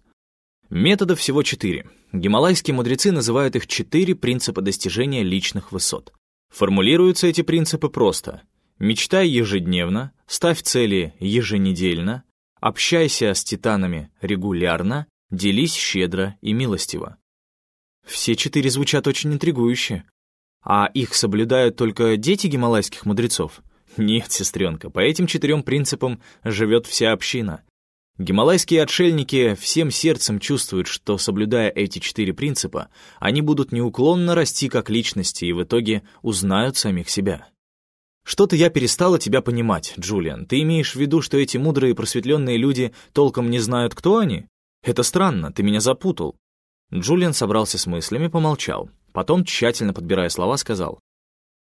Методов всего четыре. Гималайские мудрецы называют их четыре принципа достижения личных высот. Формулируются эти принципы просто. Мечтай ежедневно, ставь цели еженедельно, общайся с титанами регулярно, делись щедро и милостиво. Все четыре звучат очень интригующе. А их соблюдают только дети гималайских мудрецов? Нет, сестренка, по этим четырем принципам живет вся община. Гималайские отшельники всем сердцем чувствуют, что, соблюдая эти четыре принципа, они будут неуклонно расти как личности и в итоге узнают самих себя. Что-то я перестала тебя понимать, Джулиан. Ты имеешь в виду, что эти мудрые просветленные люди толком не знают, кто они? Это странно, ты меня запутал. Джулиан собрался с мыслями, помолчал. Потом, тщательно подбирая слова, сказал.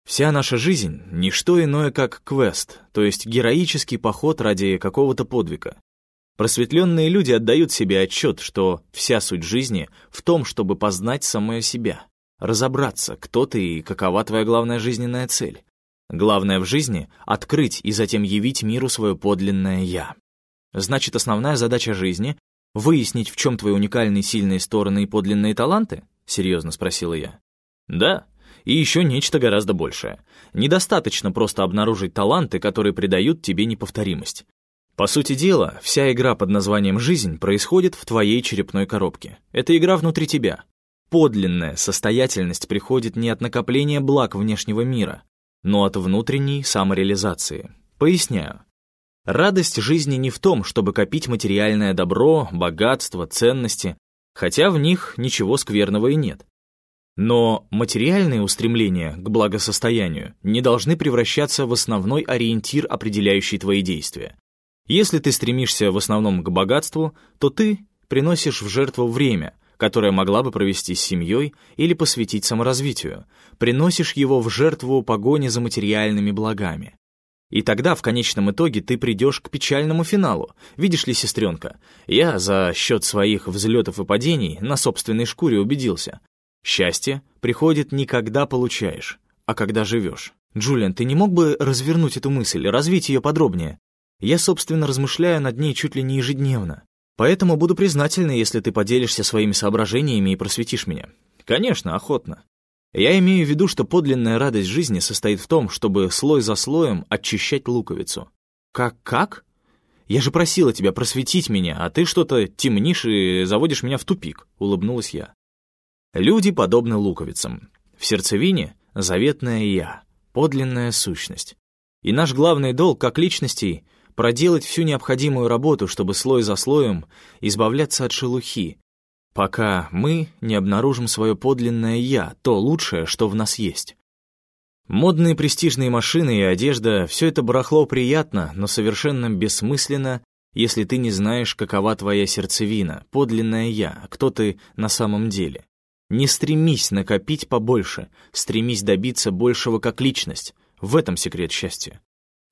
Вся наша жизнь — ничто иное, как квест, то есть героический поход ради какого-то подвига. Просветленные люди отдают себе отчет, что вся суть жизни в том, чтобы познать самое себя, разобраться, кто ты и какова твоя главная жизненная цель. Главное в жизни — открыть и затем явить миру свое подлинное «я». Значит, основная задача жизни — выяснить, в чем твои уникальные сильные стороны и подлинные таланты? Серьезно спросила я. Да, и еще нечто гораздо большее. Недостаточно просто обнаружить таланты, которые придают тебе неповторимость. По сути дела, вся игра под названием «Жизнь» происходит в твоей черепной коробке. Это игра внутри тебя. Подлинная состоятельность приходит не от накопления благ внешнего мира, но от внутренней самореализации. Поясняю. Радость жизни не в том, чтобы копить материальное добро, богатство, ценности, хотя в них ничего скверного и нет. Но материальные устремления к благосостоянию не должны превращаться в основной ориентир, определяющий твои действия. Если ты стремишься в основном к богатству, то ты приносишь в жертву время, которое могла бы провести с семьей или посвятить саморазвитию, приносишь его в жертву погони за материальными благами. И тогда, в конечном итоге, ты придешь к печальному финалу. Видишь ли, сестренка, я за счет своих взлетов и падений на собственной шкуре убедился. Счастье приходит не когда получаешь, а когда живешь. Джулиан, ты не мог бы развернуть эту мысль, развить ее подробнее? Я, собственно, размышляю над ней чуть ли не ежедневно. Поэтому буду признательна, если ты поделишься своими соображениями и просветишь меня. Конечно, охотно. Я имею в виду, что подлинная радость жизни состоит в том, чтобы слой за слоем очищать луковицу. Как-как? Я же просила тебя просветить меня, а ты что-то темнишь и заводишь меня в тупик, улыбнулась я. Люди подобны луковицам. В сердцевине — заветное «я», подлинная сущность. И наш главный долг как личностей — проделать всю необходимую работу, чтобы слой за слоем избавляться от шелухи, пока мы не обнаружим свое подлинное «я», то лучшее, что в нас есть. Модные престижные машины и одежда — все это барахло приятно, но совершенно бессмысленно, если ты не знаешь, какова твоя сердцевина, подлинное «я», кто ты на самом деле. Не стремись накопить побольше, стремись добиться большего как личность. В этом секрет счастья.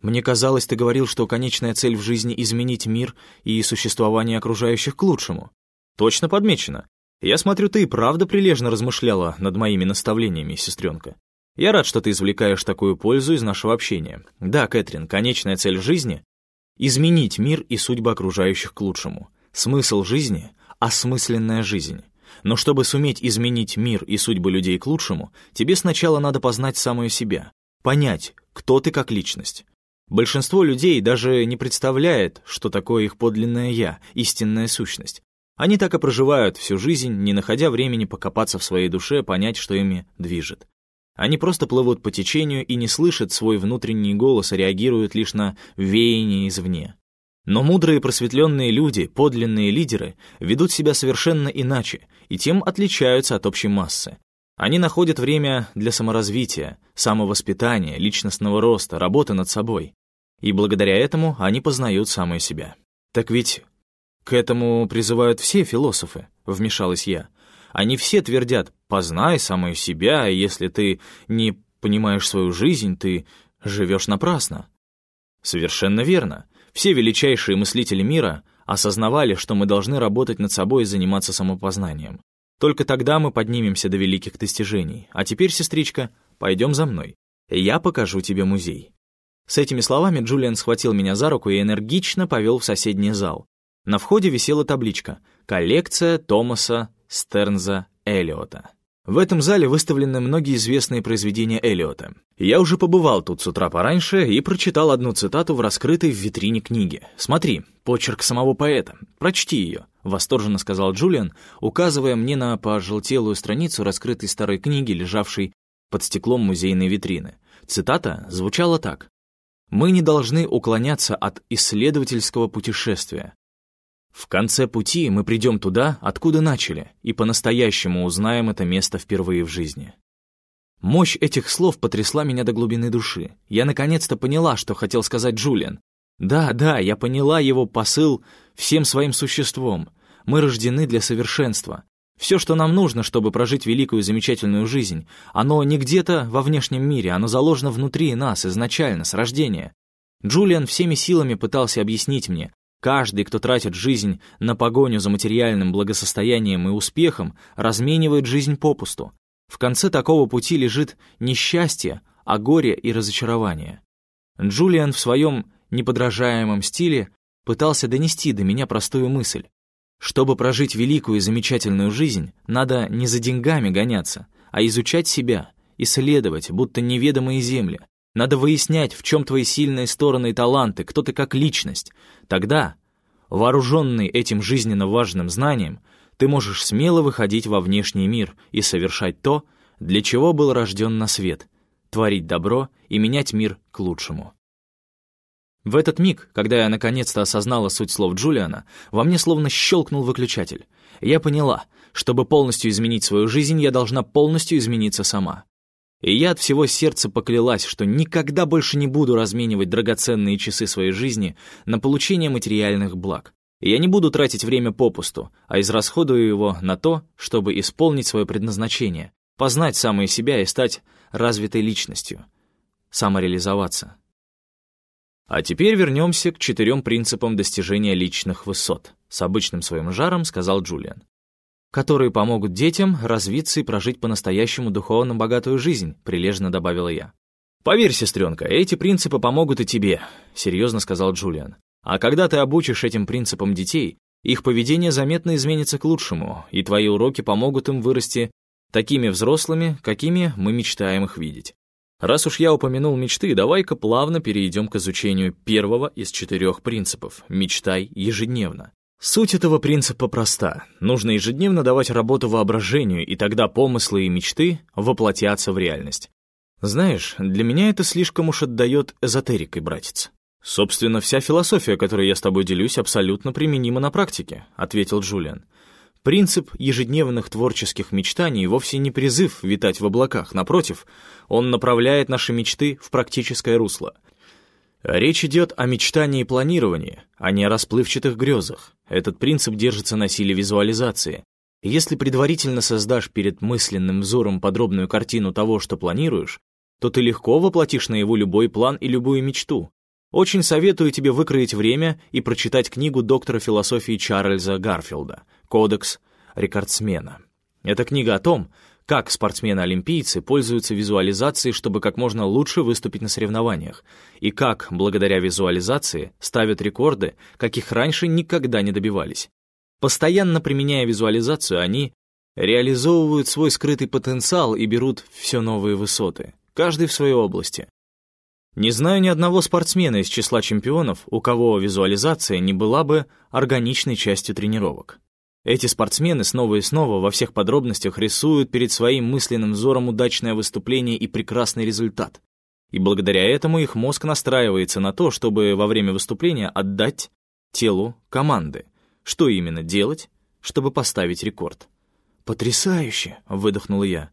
Мне казалось, ты говорил, что конечная цель в жизни — изменить мир и существование окружающих к лучшему. Точно подмечено. Я смотрю, ты и правда прилежно размышляла над моими наставлениями, сестренка. Я рад, что ты извлекаешь такую пользу из нашего общения. Да, Кэтрин, конечная цель жизни — изменить мир и судьбы окружающих к лучшему. Смысл жизни — осмысленная жизнь. Но чтобы суметь изменить мир и судьбы людей к лучшему, тебе сначала надо познать самую себя, понять, кто ты как личность. Большинство людей даже не представляет, что такое их подлинное «я», истинная сущность. Они так и проживают всю жизнь, не находя времени покопаться в своей душе, понять, что ими движет. Они просто плывут по течению и не слышат свой внутренний голос, а реагируют лишь на веяние извне. Но мудрые просветленные люди, подлинные лидеры, ведут себя совершенно иначе и тем отличаются от общей массы. Они находят время для саморазвития, самовоспитания, личностного роста, работы над собой. И благодаря этому они познают самое себя. Так ведь к этому призывают все философы, вмешалась я. Они все твердят «познай самую себя, и если ты не понимаешь свою жизнь, ты живешь напрасно». Совершенно верно. Все величайшие мыслители мира осознавали, что мы должны работать над собой и заниматься самопознанием. Только тогда мы поднимемся до великих достижений. А теперь, сестричка, пойдем за мной. Я покажу тебе музей». С этими словами Джулиан схватил меня за руку и энергично повел в соседний зал. На входе висела табличка «Коллекция Томаса Стернза Эллиота». В этом зале выставлены многие известные произведения Эллиота. Я уже побывал тут с утра пораньше и прочитал одну цитату в раскрытой в витрине книги. «Смотри, почерк самого поэта. Прочти ее», — восторженно сказал Джулиан, указывая мне на пожелтелую страницу раскрытой старой книги, лежавшей под стеклом музейной витрины. Цитата звучала так. «Мы не должны уклоняться от исследовательского путешествия. В конце пути мы придем туда, откуда начали, и по-настоящему узнаем это место впервые в жизни. Мощь этих слов потрясла меня до глубины души. Я наконец-то поняла, что хотел сказать Джулиан. Да, да, я поняла его посыл всем своим существом. Мы рождены для совершенства. Все, что нам нужно, чтобы прожить великую замечательную жизнь, оно не где-то во внешнем мире, оно заложено внутри нас изначально, с рождения. Джулиан всеми силами пытался объяснить мне, каждый, кто тратит жизнь на погоню за материальным благосостоянием и успехом, разменивает жизнь попусту. В конце такого пути лежит несчастье, а горе и разочарование. Джулиан в своем неподражаемом стиле пытался донести до меня простую мысль. Чтобы прожить великую и замечательную жизнь, надо не за деньгами гоняться, а изучать себя, исследовать, будто неведомые земли. Надо выяснять, в чем твои сильные стороны и таланты, кто ты как личность. Тогда, вооруженный этим жизненно важным знанием, ты можешь смело выходить во внешний мир и совершать то, для чего был рожден на свет, творить добро и менять мир к лучшему. В этот миг, когда я наконец-то осознала суть слов Джулиана, во мне словно щелкнул выключатель. Я поняла, чтобы полностью изменить свою жизнь, я должна полностью измениться сама. И я от всего сердца поклялась, что никогда больше не буду разменивать драгоценные часы своей жизни на получение материальных благ. И я не буду тратить время попусту, а израсходую его на то, чтобы исполнить свое предназначение, познать самое себя и стать развитой личностью, самореализоваться. А теперь вернемся к четырем принципам достижения личных высот, с обычным своим жаром сказал Джулиан, которые помогут детям развиться и прожить по-настоящему духовно богатую жизнь, прилежно добавила я. «Поверь, сестренка, эти принципы помогут и тебе», — серьезно сказал Джулиан. «А когда ты обучишь этим принципам детей, их поведение заметно изменится к лучшему, и твои уроки помогут им вырасти такими взрослыми, какими мы мечтаем их видеть. Раз уж я упомянул мечты, давай-ка плавно перейдем к изучению первого из четырех принципов «Мечтай ежедневно». Суть этого принципа проста. Нужно ежедневно давать работу воображению, и тогда помыслы и мечты воплотятся в реальность. Знаешь, для меня это слишком уж отдает эзотерикой, братец. Собственно, вся философия, которой я с тобой делюсь, абсолютно применима на практике, ответил Джулиан. Принцип ежедневных творческих мечтаний вовсе не призыв витать в облаках, напротив, он направляет наши мечты в практическое русло. Речь идет о мечтании и планировании, а не о расплывчатых грезах. Этот принцип держится на силе визуализации. Если предварительно создашь перед мысленным взором подробную картину того, что планируешь, то ты легко воплотишь на его любой план и любую мечту. Очень советую тебе выкроить время и прочитать книгу доктора философии Чарльза Гарфилда «Кодекс рекордсмена». Это книга о том, как спортсмены-олимпийцы пользуются визуализацией, чтобы как можно лучше выступить на соревнованиях, и как, благодаря визуализации, ставят рекорды, каких раньше никогда не добивались. Постоянно применяя визуализацию, они реализовывают свой скрытый потенциал и берут все новые высоты, каждый в своей области. Не знаю ни одного спортсмена из числа чемпионов, у кого визуализация не была бы органичной частью тренировок. Эти спортсмены снова и снова во всех подробностях рисуют перед своим мысленным взором удачное выступление и прекрасный результат. И благодаря этому их мозг настраивается на то, чтобы во время выступления отдать телу команды. Что именно делать, чтобы поставить рекорд? «Потрясающе!» — выдохнул я.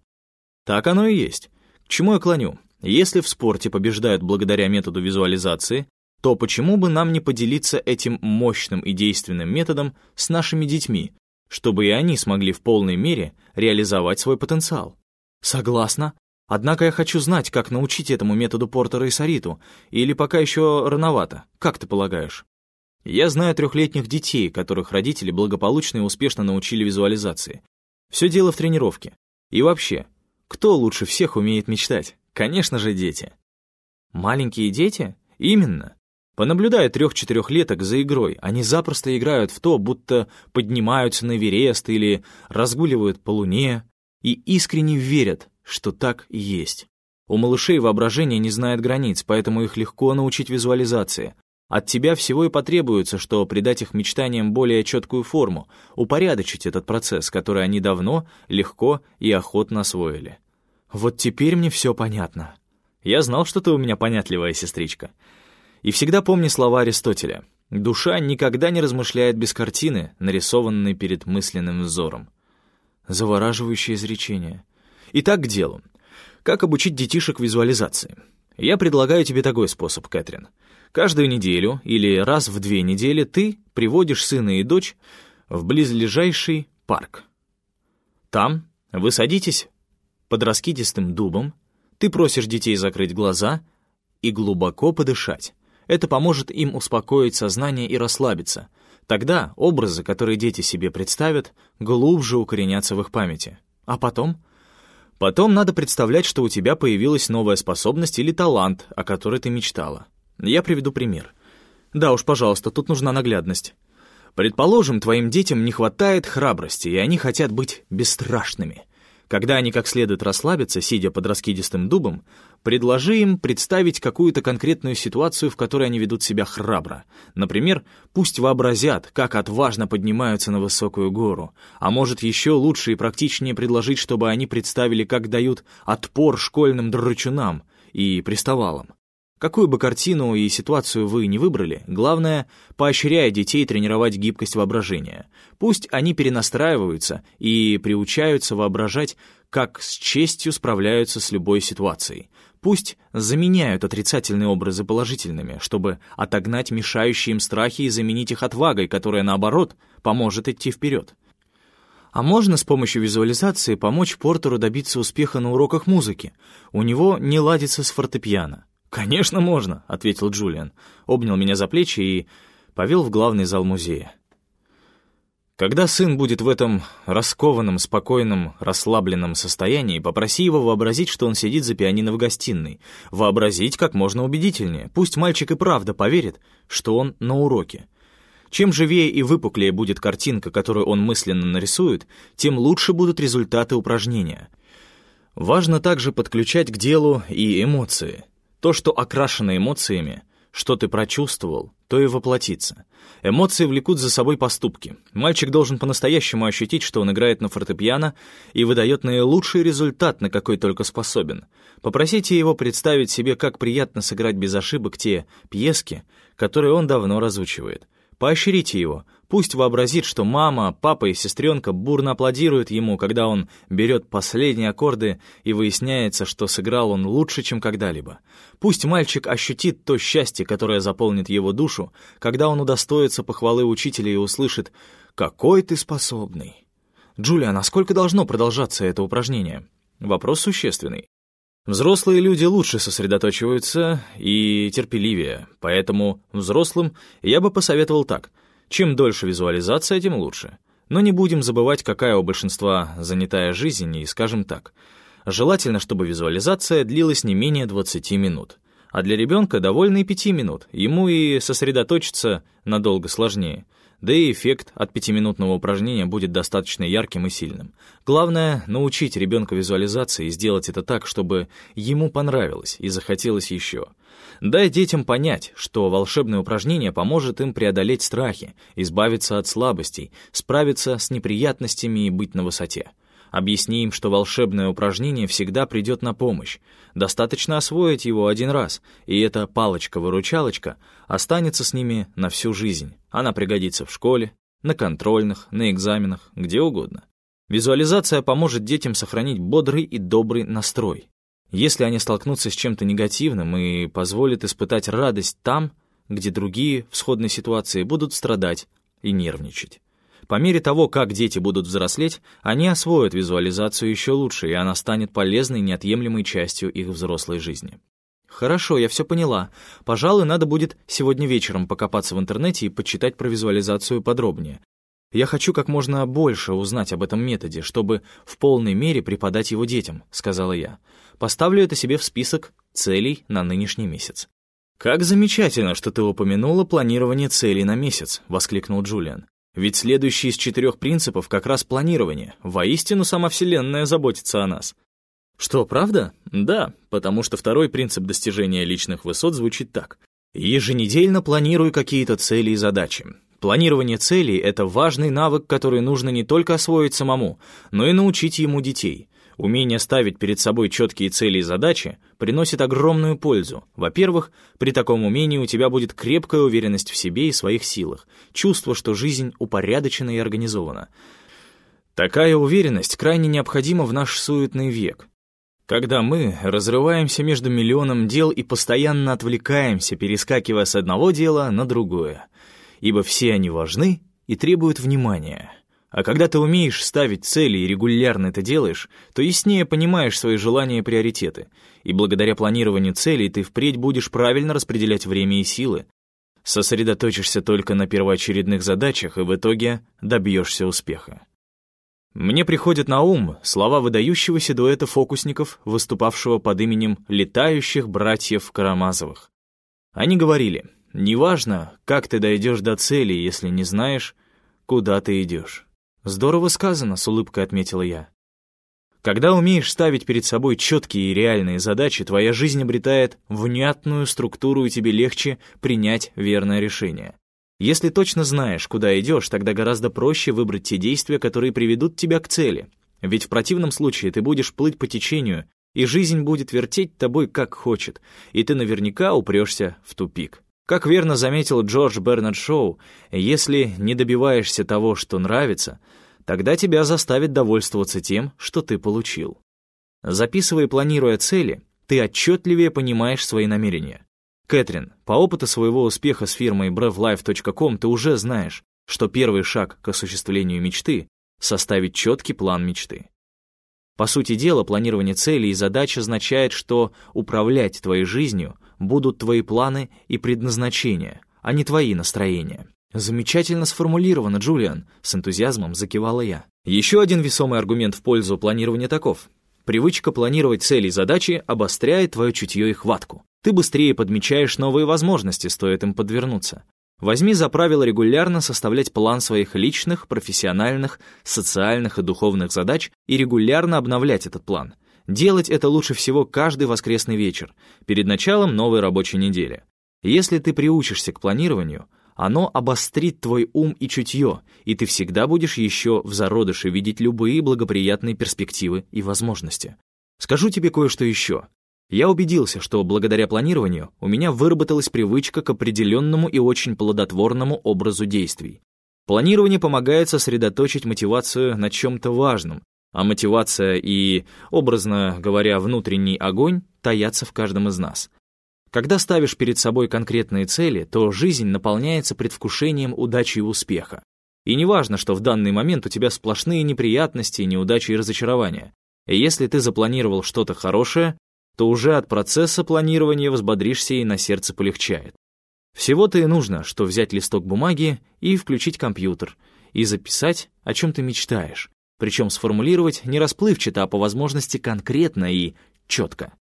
Так оно и есть. К чему я клоню? Если в спорте побеждают благодаря методу визуализации, то почему бы нам не поделиться этим мощным и действенным методом с нашими детьми, чтобы и они смогли в полной мере реализовать свой потенциал? Согласна. Однако я хочу знать, как научить этому методу Портера и Сариту, или пока еще рановато, как ты полагаешь? Я знаю трехлетних детей, которых родители благополучно и успешно научили визуализации. Все дело в тренировке. И вообще, кто лучше всех умеет мечтать? Конечно же, дети. Маленькие дети? Именно. Понаблюдая трех-четырехлеток за игрой, они запросто играют в то, будто поднимаются на Эверест или разгуливают по Луне, и искренне верят, что так и есть. У малышей воображение не знает границ, поэтому их легко научить визуализации. От тебя всего и потребуется, что придать их мечтаниям более четкую форму, упорядочить этот процесс, который они давно, легко и охотно освоили. Вот теперь мне все понятно. Я знал, что ты у меня понятливая сестричка. И всегда помни слова Аристотеля. Душа никогда не размышляет без картины, нарисованной перед мысленным взором. Завораживающее изречение. Итак, к делу. Как обучить детишек визуализации? Я предлагаю тебе такой способ, Кэтрин. Каждую неделю или раз в две недели ты приводишь сына и дочь в близлежащий парк. Там вы садитесь под раскидистым дубом, ты просишь детей закрыть глаза и глубоко подышать. Это поможет им успокоить сознание и расслабиться. Тогда образы, которые дети себе представят, глубже укоренятся в их памяти. А потом? Потом надо представлять, что у тебя появилась новая способность или талант, о которой ты мечтала. Я приведу пример. Да уж, пожалуйста, тут нужна наглядность. Предположим, твоим детям не хватает храбрости, и они хотят быть бесстрашными. Когда они как следует расслабятся, сидя под раскидистым дубом, предложи им представить какую-то конкретную ситуацию, в которой они ведут себя храбро. Например, пусть вообразят, как отважно поднимаются на высокую гору. А может, еще лучше и практичнее предложить, чтобы они представили, как дают отпор школьным драчунам и приставалам. Какую бы картину и ситуацию вы не выбрали, главное, поощряя детей тренировать гибкость воображения. Пусть они перенастраиваются и приучаются воображать, как с честью справляются с любой ситуацией. Пусть заменяют отрицательные образы положительными, чтобы отогнать мешающие им страхи и заменить их отвагой, которая, наоборот, поможет идти вперед. А можно с помощью визуализации помочь Портеру добиться успеха на уроках музыки? У него не ладится с фортепиано. «Конечно можно», — ответил Джулиан, обнял меня за плечи и повел в главный зал музея. Когда сын будет в этом раскованном, спокойном, расслабленном состоянии, попроси его вообразить, что он сидит за пианино в гостиной. Вообразить как можно убедительнее. Пусть мальчик и правда поверит, что он на уроке. Чем живее и выпуклее будет картинка, которую он мысленно нарисует, тем лучше будут результаты упражнения. Важно также подключать к делу и эмоции. То, что окрашено эмоциями, что ты прочувствовал, то и воплотится. Эмоции влекут за собой поступки. Мальчик должен по-настоящему ощутить, что он играет на фортепиано и выдает наилучший результат, на какой только способен. Попросите его представить себе, как приятно сыграть без ошибок те пьески, которые он давно разучивает. Поощрите его, пусть вообразит, что мама, папа и сестренка бурно аплодируют ему, когда он берет последние аккорды и выясняется, что сыграл он лучше, чем когда-либо. Пусть мальчик ощутит то счастье, которое заполнит его душу, когда он удостоится похвалы учителя и услышит «Какой ты способный!» «Джулия, насколько должно продолжаться это упражнение?» Вопрос существенный. Взрослые люди лучше сосредоточиваются и терпеливее, поэтому взрослым я бы посоветовал так. Чем дольше визуализация, тем лучше. Но не будем забывать, какая у большинства занятая жизнь, и скажем так. Желательно, чтобы визуализация длилась не менее 20 минут. А для ребенка довольно и 5 минут, ему и сосредоточиться надолго сложнее да и эффект от пятиминутного упражнения будет достаточно ярким и сильным. Главное — научить ребенка визуализации и сделать это так, чтобы ему понравилось и захотелось еще. Дай детям понять, что волшебное упражнение поможет им преодолеть страхи, избавиться от слабостей, справиться с неприятностями и быть на высоте. Объясни им, что волшебное упражнение всегда придет на помощь. Достаточно освоить его один раз, и эта палочка-выручалочка останется с ними на всю жизнь. Она пригодится в школе, на контрольных, на экзаменах, где угодно. Визуализация поможет детям сохранить бодрый и добрый настрой. Если они столкнутся с чем-то негативным и позволит испытать радость там, где другие в сходной ситуации будут страдать и нервничать. По мере того, как дети будут взрослеть, они освоят визуализацию еще лучше, и она станет полезной, неотъемлемой частью их взрослой жизни. Хорошо, я все поняла. Пожалуй, надо будет сегодня вечером покопаться в интернете и почитать про визуализацию подробнее. Я хочу как можно больше узнать об этом методе, чтобы в полной мере преподать его детям, сказала я. Поставлю это себе в список целей на нынешний месяц. «Как замечательно, что ты упомянула планирование целей на месяц», — воскликнул Джулиан. Ведь следующий из четырех принципов как раз планирование. Воистину сама Вселенная заботится о нас. Что, правда? Да, потому что второй принцип достижения личных высот звучит так. Еженедельно планирую какие-то цели и задачи. Планирование целей — это важный навык, который нужно не только освоить самому, но и научить ему детей. Умение ставить перед собой четкие цели и задачи приносит огромную пользу. Во-первых, при таком умении у тебя будет крепкая уверенность в себе и своих силах, чувство, что жизнь упорядочена и организована. Такая уверенность крайне необходима в наш суетный век, когда мы разрываемся между миллионом дел и постоянно отвлекаемся, перескакивая с одного дела на другое, ибо все они важны и требуют внимания. А когда ты умеешь ставить цели и регулярно это делаешь, то яснее понимаешь свои желания и приоритеты. И благодаря планированию целей ты впредь будешь правильно распределять время и силы. Сосредоточишься только на первоочередных задачах и в итоге добьешься успеха. Мне приходят на ум слова выдающегося дуэта фокусников, выступавшего под именем «Летающих братьев Карамазовых». Они говорили, неважно, как ты дойдешь до цели, если не знаешь, куда ты идешь. «Здорово сказано», — с улыбкой отметила я. Когда умеешь ставить перед собой четкие и реальные задачи, твоя жизнь обретает внятную структуру, и тебе легче принять верное решение. Если точно знаешь, куда идешь, тогда гораздо проще выбрать те действия, которые приведут тебя к цели. Ведь в противном случае ты будешь плыть по течению, и жизнь будет вертеть тобой как хочет, и ты наверняка упрешься в тупик. Как верно заметил Джордж Бернард Шоу, если не добиваешься того, что нравится, тогда тебя заставит довольствоваться тем, что ты получил. Записывая и планируя цели, ты отчетливее понимаешь свои намерения. Кэтрин, по опыту своего успеха с фирмой brevlife.com ты уже знаешь, что первый шаг к осуществлению мечты — составить четкий план мечты. По сути дела, планирование целей и задач означает, что управлять твоей жизнью будут твои планы и предназначения, а не твои настроения. «Замечательно сформулировано, Джулиан», — с энтузиазмом закивала я. Еще один весомый аргумент в пользу планирования таков. Привычка планировать цели и задачи обостряет твое чутье и хватку. Ты быстрее подмечаешь новые возможности, стоит им подвернуться. Возьми за правило регулярно составлять план своих личных, профессиональных, социальных и духовных задач и регулярно обновлять этот план. Делать это лучше всего каждый воскресный вечер, перед началом новой рабочей недели. Если ты приучишься к планированию, оно обострит твой ум и чутье, и ты всегда будешь еще в зародыше видеть любые благоприятные перспективы и возможности. Скажу тебе кое-что еще. Я убедился, что благодаря планированию у меня выработалась привычка к определенному и очень плодотворному образу действий. Планирование помогает сосредоточить мотивацию на чем-то важном, а мотивация и, образно говоря, внутренний огонь таятся в каждом из нас. Когда ставишь перед собой конкретные цели, то жизнь наполняется предвкушением удачи и успеха. И не важно, что в данный момент у тебя сплошные неприятности, неудачи и разочарования. И если ты запланировал что-то хорошее, то уже от процесса планирования взбодришься и на сердце полегчает. Всего-то и нужно, что взять листок бумаги и включить компьютер, и записать, о чем ты мечтаешь, причем сформулировать не расплывчато, а по возможности конкретно и четко.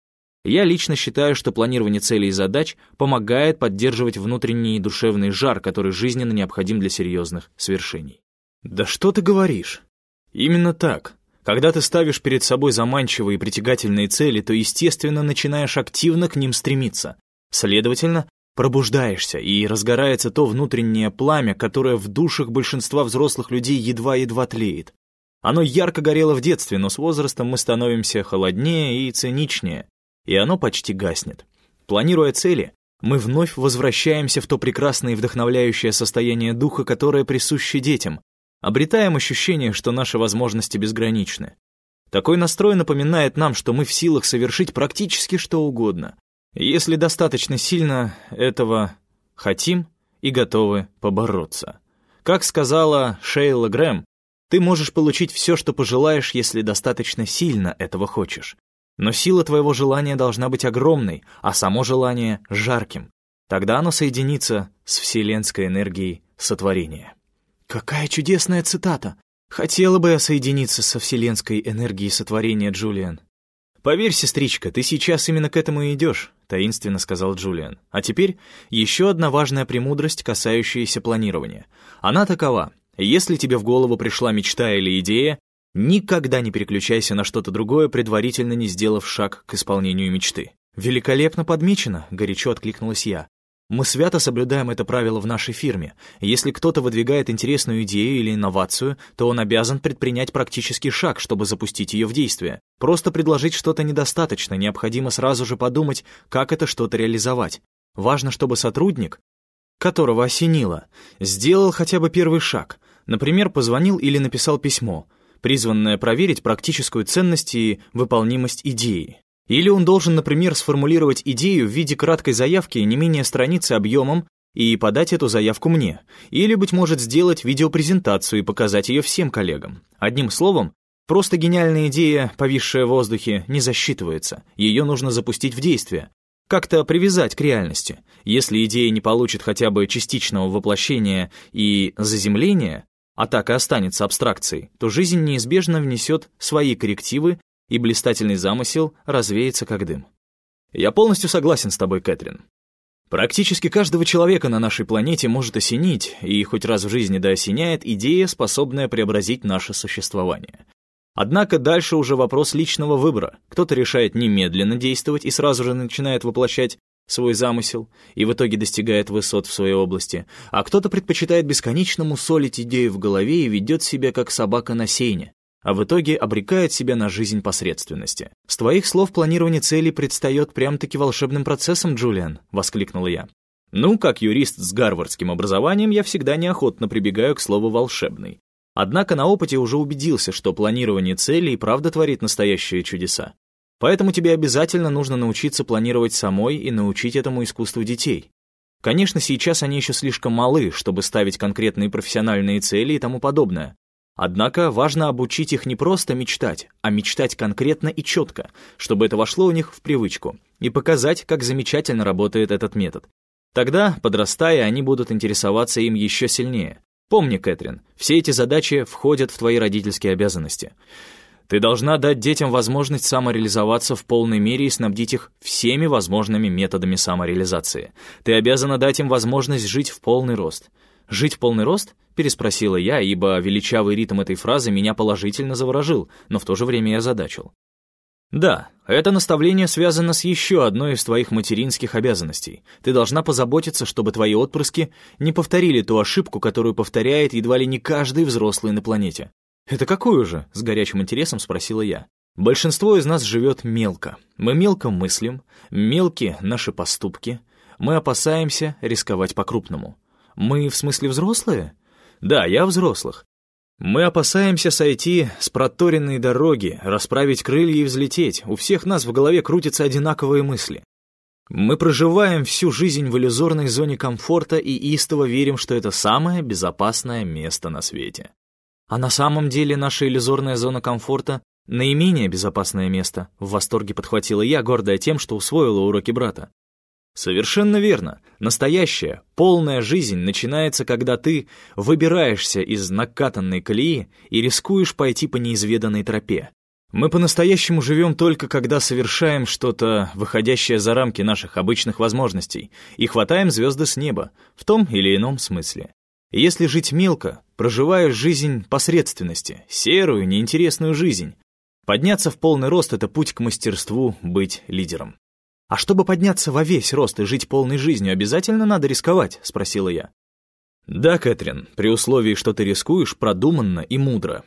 Я лично считаю, что планирование целей и задач помогает поддерживать внутренний и душевный жар, который жизненно необходим для серьезных свершений. Да что ты говоришь? Именно так. Когда ты ставишь перед собой заманчивые и притягательные цели, то, естественно, начинаешь активно к ним стремиться. Следовательно, пробуждаешься, и разгорается то внутреннее пламя, которое в душах большинства взрослых людей едва-едва тлеет. Оно ярко горело в детстве, но с возрастом мы становимся холоднее и циничнее, и оно почти гаснет. Планируя цели, мы вновь возвращаемся в то прекрасное и вдохновляющее состояние духа, которое присуще детям, обретаем ощущение, что наши возможности безграничны. Такой настрой напоминает нам, что мы в силах совершить практически что угодно, если достаточно сильно этого хотим и готовы побороться. Как сказала Шейла Грэм, ты можешь получить все, что пожелаешь, если достаточно сильно этого хочешь. Но сила твоего желания должна быть огромной, а само желание — жарким. Тогда оно соединится с вселенской энергией сотворения. Какая чудесная цитата! Хотела бы я соединиться со вселенской энергией сотворения, Джулиан. «Поверь, сестричка, ты сейчас именно к этому и идешь», — таинственно сказал Джулиан. «А теперь еще одна важная премудрость, касающаяся планирования. Она такова. Если тебе в голову пришла мечта или идея, никогда не переключайся на что-то другое, предварительно не сделав шаг к исполнению мечты». «Великолепно подмечено», — горячо откликнулась я. Мы свято соблюдаем это правило в нашей фирме. Если кто-то выдвигает интересную идею или инновацию, то он обязан предпринять практический шаг, чтобы запустить ее в действие. Просто предложить что-то недостаточно, необходимо сразу же подумать, как это что-то реализовать. Важно, чтобы сотрудник, которого осенило, сделал хотя бы первый шаг. Например, позвонил или написал письмо, призванное проверить практическую ценность и выполнимость идеи. Или он должен, например, сформулировать идею в виде краткой заявки не менее страницы объемом и подать эту заявку мне, или, быть может, сделать видеопрезентацию и показать ее всем коллегам. Одним словом, просто гениальная идея, повисшая в воздухе, не засчитывается, ее нужно запустить в действие, как-то привязать к реальности. Если идея не получит хотя бы частичного воплощения и заземления, а так и останется абстракцией, то жизнь неизбежно внесет свои коррективы, и блистательный замысел развеется как дым. Я полностью согласен с тобой, Кэтрин. Практически каждого человека на нашей планете может осенить, и хоть раз в жизни да осеняет, идея, способная преобразить наше существование. Однако дальше уже вопрос личного выбора. Кто-то решает немедленно действовать и сразу же начинает воплощать свой замысел и в итоге достигает высот в своей области, а кто-то предпочитает бесконечно мусолить идею в голове и ведет себя как собака на сене, а в итоге обрекает себя на жизнь посредственности. «С твоих слов планирование целей предстает прям-таки волшебным процессом, Джулиан», — воскликнула я. Ну, как юрист с гарвардским образованием, я всегда неохотно прибегаю к слову «волшебный». Однако на опыте уже убедился, что планирование целей правда творит настоящие чудеса. Поэтому тебе обязательно нужно научиться планировать самой и научить этому искусству детей. Конечно, сейчас они еще слишком малы, чтобы ставить конкретные профессиональные цели и тому подобное. Однако важно обучить их не просто мечтать, а мечтать конкретно и четко, чтобы это вошло у них в привычку, и показать, как замечательно работает этот метод. Тогда, подрастая, они будут интересоваться им еще сильнее. Помни, Кэтрин, все эти задачи входят в твои родительские обязанности. Ты должна дать детям возможность самореализоваться в полной мере и снабдить их всеми возможными методами самореализации. Ты обязана дать им возможность жить в полный рост. «Жить в полный рост?» — переспросила я, ибо величавый ритм этой фразы меня положительно заворожил, но в то же время я задачил. Да, это наставление связано с еще одной из твоих материнских обязанностей. Ты должна позаботиться, чтобы твои отпрыски не повторили ту ошибку, которую повторяет едва ли не каждый взрослый на планете. «Это какую же?» — с горячим интересом спросила я. «Большинство из нас живет мелко. Мы мелко мыслим, мелкие наши поступки. Мы опасаемся рисковать по-крупному. Мы, в смысле, взрослые? Да, я взрослых. Мы опасаемся сойти с проторенной дороги, расправить крылья и взлететь. У всех нас в голове крутятся одинаковые мысли. Мы проживаем всю жизнь в иллюзорной зоне комфорта и истово верим, что это самое безопасное место на свете. А на самом деле наша иллюзорная зона комфорта — наименее безопасное место, в восторге подхватила я, гордая тем, что усвоила уроки брата. Совершенно верно. Настоящая, полная жизнь начинается, когда ты выбираешься из накатанной колеи и рискуешь пойти по неизведанной тропе. Мы по-настоящему живем только когда совершаем что-то, выходящее за рамки наших обычных возможностей, и хватаем звезды с неба, в том или ином смысле. Если жить мелко, проживаешь жизнь посредственности, серую, неинтересную жизнь, подняться в полный рост — это путь к мастерству быть лидером. «А чтобы подняться во весь рост и жить полной жизнью, обязательно надо рисковать?» — спросила я. «Да, Кэтрин, при условии, что ты рискуешь продуманно и мудро.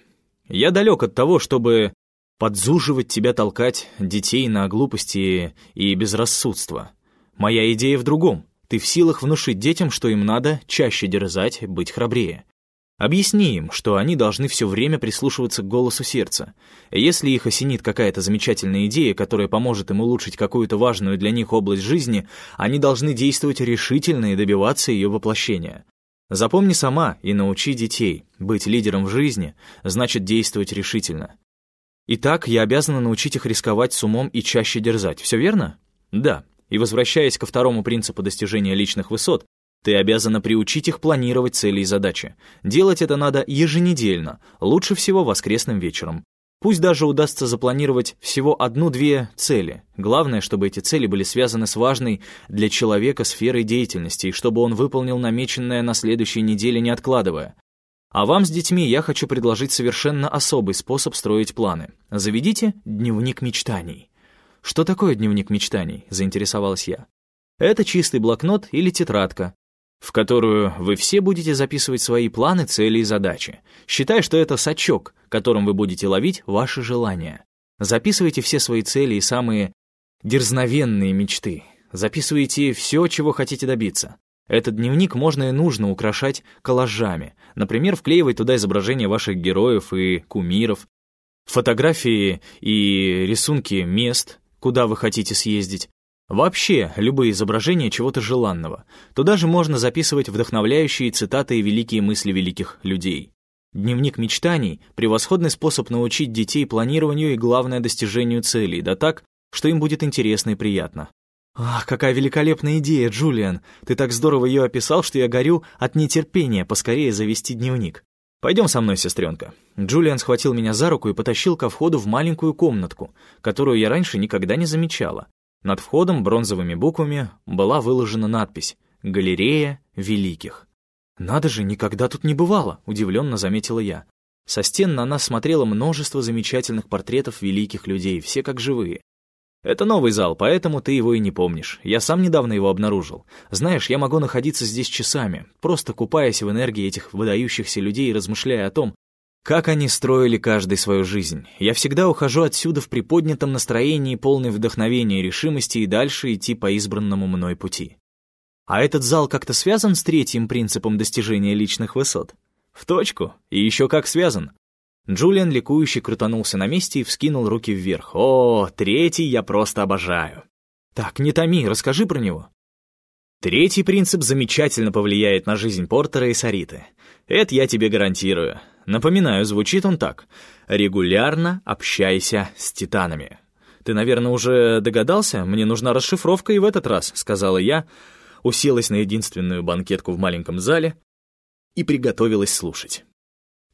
Я далек от того, чтобы подзуживать тебя толкать детей на глупости и безрассудство. Моя идея в другом. Ты в силах внушить детям, что им надо чаще дерзать, быть храбрее. Объясни им, что они должны все время прислушиваться к голосу сердца. Если их осенит какая-то замечательная идея, которая поможет им улучшить какую-то важную для них область жизни, они должны действовать решительно и добиваться ее воплощения. Запомни сама и научи детей. Быть лидером в жизни значит действовать решительно. Итак, я обязана научить их рисковать с умом и чаще дерзать. Все верно? Да. И возвращаясь ко второму принципу достижения личных высот, ты обязана приучить их планировать цели и задачи. Делать это надо еженедельно, лучше всего воскресным вечером. Пусть даже удастся запланировать всего одну-две цели. Главное, чтобы эти цели были связаны с важной для человека сферой деятельности и чтобы он выполнил намеченное на следующей неделе, не откладывая. А вам с детьми я хочу предложить совершенно особый способ строить планы. Заведите дневник мечтаний. «Что такое дневник мечтаний?» — заинтересовалась я. «Это чистый блокнот или тетрадка, в которую вы все будете записывать свои планы, цели и задачи. Считай, что это сачок, которым вы будете ловить ваши желания. Записывайте все свои цели и самые дерзновенные мечты. Записывайте все, чего хотите добиться. Этот дневник можно и нужно украшать коллажами. Например, вклеивать туда изображения ваших героев и кумиров, фотографии и рисунки мест, куда вы хотите съездить, Вообще, любые изображения чего-то желанного. Туда же можно записывать вдохновляющие цитаты и великие мысли великих людей. Дневник мечтаний — превосходный способ научить детей планированию и, главное, достижению целей, да так, что им будет интересно и приятно. «Ах, какая великолепная идея, Джулиан! Ты так здорово ее описал, что я горю от нетерпения поскорее завести дневник. Пойдем со мной, сестренка». Джулиан схватил меня за руку и потащил ко входу в маленькую комнатку, которую я раньше никогда не замечала. Над входом бронзовыми буквами была выложена надпись «Галерея великих». «Надо же, никогда тут не бывало», — удивленно заметила я. Со стен на нас смотрело множество замечательных портретов великих людей, все как живые. Это новый зал, поэтому ты его и не помнишь. Я сам недавно его обнаружил. Знаешь, я могу находиться здесь часами, просто купаясь в энергии этих выдающихся людей и размышляя о том, как они строили каждый свою жизнь. Я всегда ухожу отсюда в приподнятом настроении, полной вдохновения и решимости и дальше идти по избранному мной пути. А этот зал как-то связан с третьим принципом достижения личных высот? В точку. И еще как связан. Джулиан ликующе крутанулся на месте и вскинул руки вверх. «О, третий я просто обожаю!» «Так, не томи, расскажи про него». Третий принцип замечательно повлияет на жизнь Портера и Сариты. Это я тебе гарантирую. Напоминаю, звучит он так. «Регулярно общайся с титанами». «Ты, наверное, уже догадался? Мне нужна расшифровка и в этот раз», — сказала я, уселась на единственную банкетку в маленьком зале и приготовилась слушать.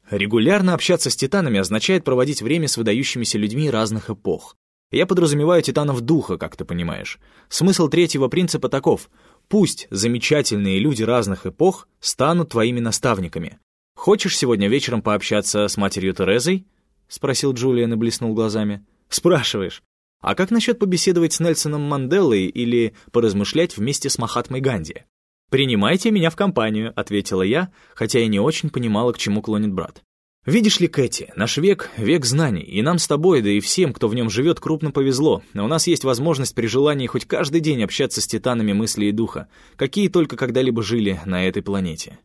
Регулярно общаться с титанами означает проводить время с выдающимися людьми разных эпох. Я подразумеваю титанов духа, как ты понимаешь. Смысл третьего принципа таков. Пусть замечательные люди разных эпох станут твоими наставниками. Хочешь сегодня вечером пообщаться с матерью Терезой? Спросил Джулиан и блеснул глазами. Спрашиваешь. А как насчет побеседовать с Нельсоном Манделой или поразмышлять вместе с Махатмой Ганди? «Принимайте меня в компанию», — ответила я, хотя и не очень понимала, к чему клонит брат. «Видишь ли, Кэти, наш век — век знаний, и нам с тобой, да и всем, кто в нем живет, крупно повезло. У нас есть возможность при желании хоть каждый день общаться с титанами мысли и духа, какие только когда-либо жили на этой планете.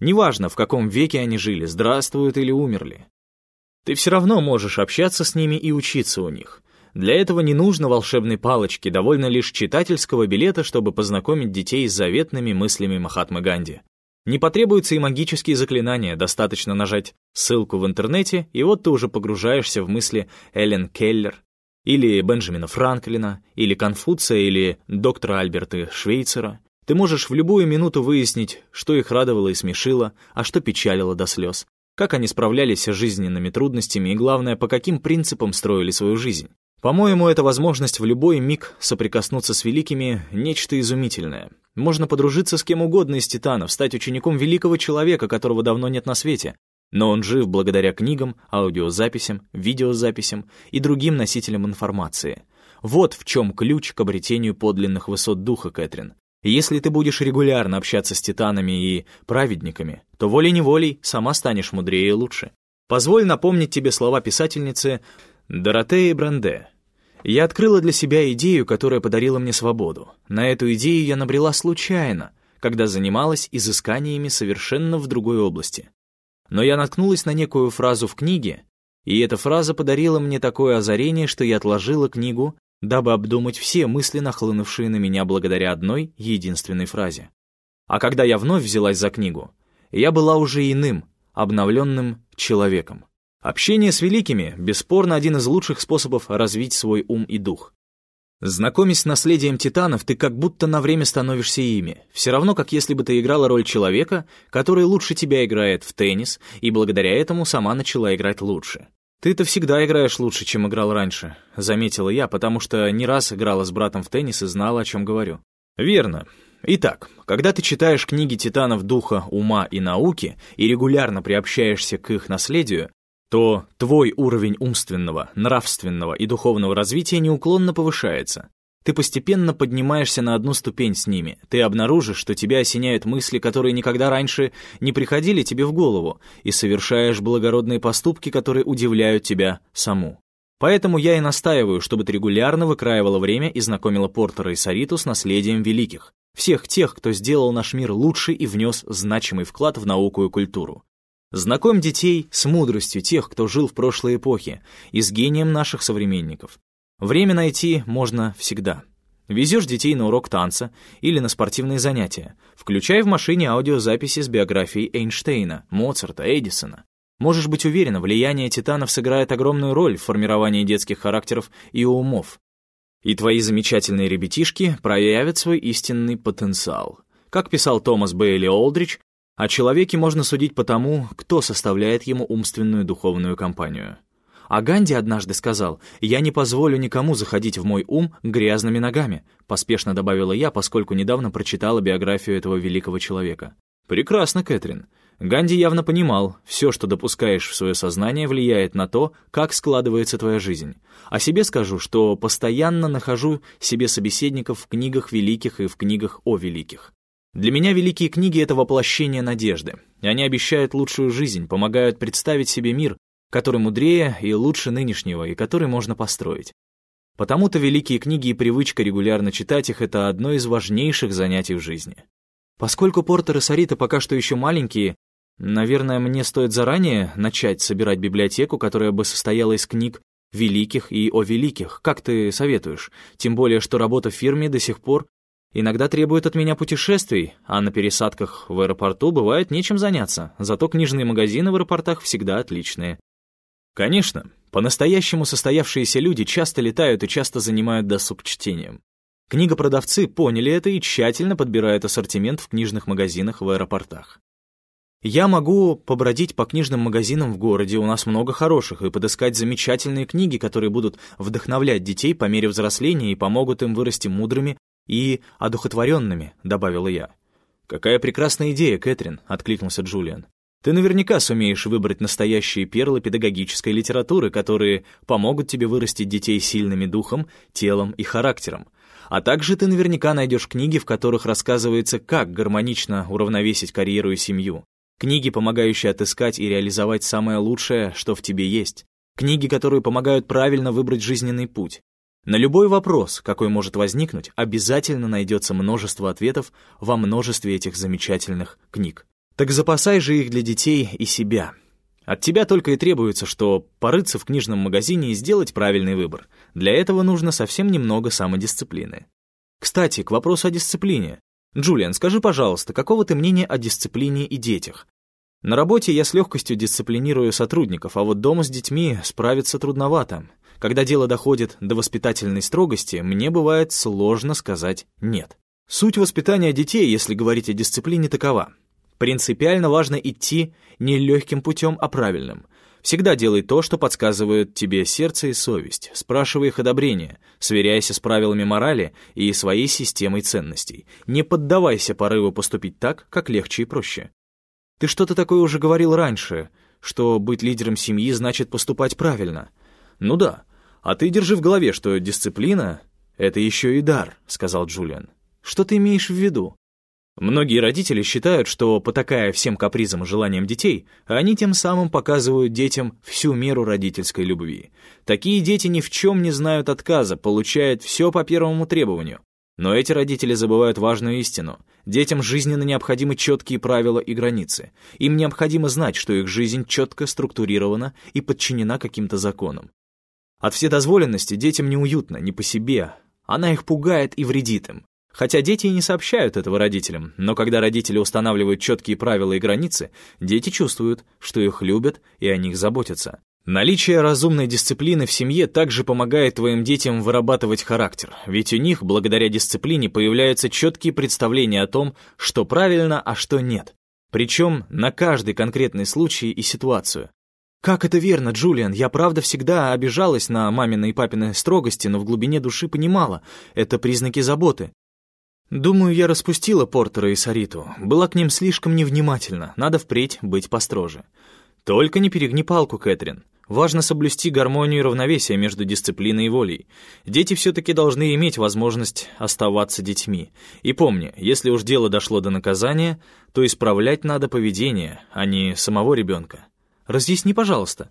Неважно, в каком веке они жили, здравствуют или умерли. Ты все равно можешь общаться с ними и учиться у них. Для этого не нужно волшебной палочки, довольно лишь читательского билета, чтобы познакомить детей с заветными мыслями Махатмы Ганди. Не потребуются и магические заклинания, достаточно нажать ссылку в интернете, и вот ты уже погружаешься в мысли Эллен Келлер, или Бенджамина Франклина, или Конфуция, или доктора Альберта Швейцера. Ты можешь в любую минуту выяснить, что их радовало и смешило, а что печалило до слез, как они справлялись с жизненными трудностями и, главное, по каким принципам строили свою жизнь. По-моему, эта возможность в любой миг соприкоснуться с великими — нечто изумительное. Можно подружиться с кем угодно из титанов, стать учеником великого человека, которого давно нет на свете. Но он жив благодаря книгам, аудиозаписям, видеозаписям и другим носителям информации. Вот в чем ключ к обретению подлинных высот духа, Кэтрин. Если ты будешь регулярно общаться с титанами и праведниками, то волей-неволей сама станешь мудрее и лучше. Позволь напомнить тебе слова писательницы Доротеи Бранде. Я открыла для себя идею, которая подарила мне свободу. На эту идею я набрела случайно, когда занималась изысканиями совершенно в другой области. Но я наткнулась на некую фразу в книге, и эта фраза подарила мне такое озарение, что я отложила книгу, дабы обдумать все мысли, нахлынувшие на меня благодаря одной единственной фразе. А когда я вновь взялась за книгу, я была уже иным, обновленным человеком. Общение с великими — бесспорно один из лучших способов развить свой ум и дух. Знакомясь с наследием титанов, ты как будто на время становишься ими. Все равно, как если бы ты играла роль человека, который лучше тебя играет в теннис, и благодаря этому сама начала играть лучше. «Ты-то всегда играешь лучше, чем играл раньше», — заметила я, потому что не раз играла с братом в теннис и знала, о чем говорю. «Верно. Итак, когда ты читаешь книги титанов духа, ума и науки и регулярно приобщаешься к их наследию, то твой уровень умственного, нравственного и духовного развития неуклонно повышается. Ты постепенно поднимаешься на одну ступень с ними. Ты обнаружишь, что тебя осеняют мысли, которые никогда раньше не приходили тебе в голову, и совершаешь благородные поступки, которые удивляют тебя саму. Поэтому я и настаиваю, чтобы ты регулярно выкраивала время и знакомила Портера и Сариту с наследием великих, всех тех, кто сделал наш мир лучше и внес значимый вклад в науку и культуру. Знакомь детей с мудростью тех, кто жил в прошлой эпохе, и с гением наших современников. Время найти можно всегда. Везешь детей на урок танца или на спортивные занятия. Включай в машине аудиозаписи с биографией Эйнштейна, Моцарта, Эдисона. Можешь быть уверена, влияние титанов сыграет огромную роль в формировании детских характеров и умов. И твои замечательные ребятишки проявят свой истинный потенциал. Как писал Томас Бейли Олдрич, о человеке можно судить по тому, кто составляет ему умственную духовную компанию. А Ганди однажды сказал, «Я не позволю никому заходить в мой ум грязными ногами», поспешно добавила я, поскольку недавно прочитала биографию этого великого человека. «Прекрасно, Кэтрин. Ганди явно понимал, все, что допускаешь в свое сознание, влияет на то, как складывается твоя жизнь. О себе скажу, что постоянно нахожу себе собеседников в книгах великих и в книгах о великих. Для меня великие книги — это воплощение надежды. Они обещают лучшую жизнь, помогают представить себе мир, который мудрее и лучше нынешнего, и который можно построить. Потому-то великие книги и привычка регулярно читать их — это одно из важнейших занятий в жизни. Поскольку Портер и Сарита пока что еще маленькие, Наверное, мне стоит заранее начать собирать библиотеку, которая бы состояла из книг великих и о великих. Как ты советуешь? Тем более, что работа в фирме до сих пор иногда требует от меня путешествий, а на пересадках в аэропорту бывает нечем заняться, зато книжные магазины в аэропортах всегда отличные. Конечно, по-настоящему состоявшиеся люди часто летают и часто занимают досуг чтением. Книгопродавцы поняли это и тщательно подбирают ассортимент в книжных магазинах в аэропортах. Я могу побродить по книжным магазинам в городе, у нас много хороших, и подыскать замечательные книги, которые будут вдохновлять детей по мере взросления и помогут им вырасти мудрыми и одухотворенными», — добавила я. «Какая прекрасная идея, Кэтрин», — откликнулся Джулиан. «Ты наверняка сумеешь выбрать настоящие перлы педагогической литературы, которые помогут тебе вырастить детей сильными духом, телом и характером. А также ты наверняка найдешь книги, в которых рассказывается, как гармонично уравновесить карьеру и семью. Книги, помогающие отыскать и реализовать самое лучшее, что в тебе есть. Книги, которые помогают правильно выбрать жизненный путь. На любой вопрос, какой может возникнуть, обязательно найдется множество ответов во множестве этих замечательных книг. Так запасай же их для детей и себя. От тебя только и требуется, что порыться в книжном магазине и сделать правильный выбор. Для этого нужно совсем немного самодисциплины. Кстати, к вопросу о дисциплине. Джулиан, скажи, пожалуйста, какого ты мнения о дисциплине и детях? На работе я с легкостью дисциплинирую сотрудников, а вот дома с детьми справиться трудновато. Когда дело доходит до воспитательной строгости, мне бывает сложно сказать «нет». Суть воспитания детей, если говорить о дисциплине, такова. Принципиально важно идти не легким путем, а правильным. Всегда делай то, что подсказывают тебе сердце и совесть, спрашивай их одобрения, сверяйся с правилами морали и своей системой ценностей. Не поддавайся порыву поступить так, как легче и проще. Ты что-то такое уже говорил раньше, что быть лидером семьи значит поступать правильно. Ну да, а ты держи в голове, что дисциплина — это еще и дар, сказал Джулиан. Что ты имеешь в виду? Многие родители считают, что, потакая всем капризам и желаниям детей, они тем самым показывают детям всю меру родительской любви. Такие дети ни в чем не знают отказа, получают все по первому требованию. Но эти родители забывают важную истину. Детям жизненно необходимы четкие правила и границы. Им необходимо знать, что их жизнь четко структурирована и подчинена каким-то законам. От вседозволенности детям неуютно, не по себе. Она их пугает и вредит им. Хотя дети и не сообщают этого родителям, но когда родители устанавливают четкие правила и границы, дети чувствуют, что их любят и о них заботятся. Наличие разумной дисциплины в семье также помогает твоим детям вырабатывать характер, ведь у них, благодаря дисциплине, появляются четкие представления о том, что правильно, а что нет. Причем на каждый конкретный случай и ситуацию. «Как это верно, Джулиан, я правда всегда обижалась на мамины и папины строгости, но в глубине души понимала, это признаки заботы. Думаю, я распустила Портера и Сариту, была к ним слишком невнимательна, надо впредь быть построже. Только не перегни палку, Кэтрин. Важно соблюсти гармонию и равновесие между дисциплиной и волей. Дети все-таки должны иметь возможность оставаться детьми. И помни, если уж дело дошло до наказания, то исправлять надо поведение, а не самого ребенка. Разъясни, пожалуйста.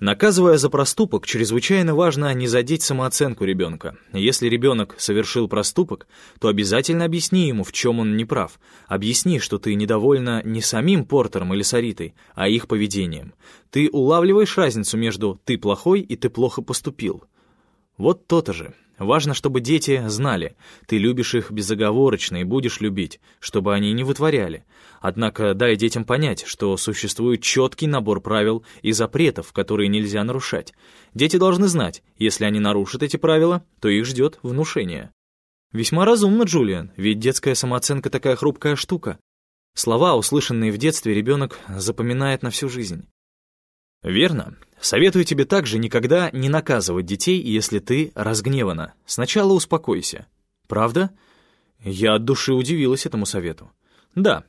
Наказывая за проступок, чрезвычайно важно не задеть самооценку ребенка. Если ребенок совершил проступок, то обязательно объясни ему, в чем он не прав. Объясни, что ты недовольна не самим Портером или Саритой, а их поведением. Ты улавливаешь разницу между «ты плохой» и «ты плохо поступил». Вот то-то же. Важно, чтобы дети знали, ты любишь их безоговорочно и будешь любить, чтобы они не вытворяли. Однако дай детям понять, что существует четкий набор правил и запретов, которые нельзя нарушать. Дети должны знать, если они нарушат эти правила, то их ждет внушение. Весьма разумно, Джулиан, ведь детская самооценка такая хрупкая штука. Слова, услышанные в детстве, ребенок запоминает на всю жизнь. Верно. Советую тебе также никогда не наказывать детей, если ты разгневана. Сначала успокойся. Правда? Я от души удивилась этому совету. Да.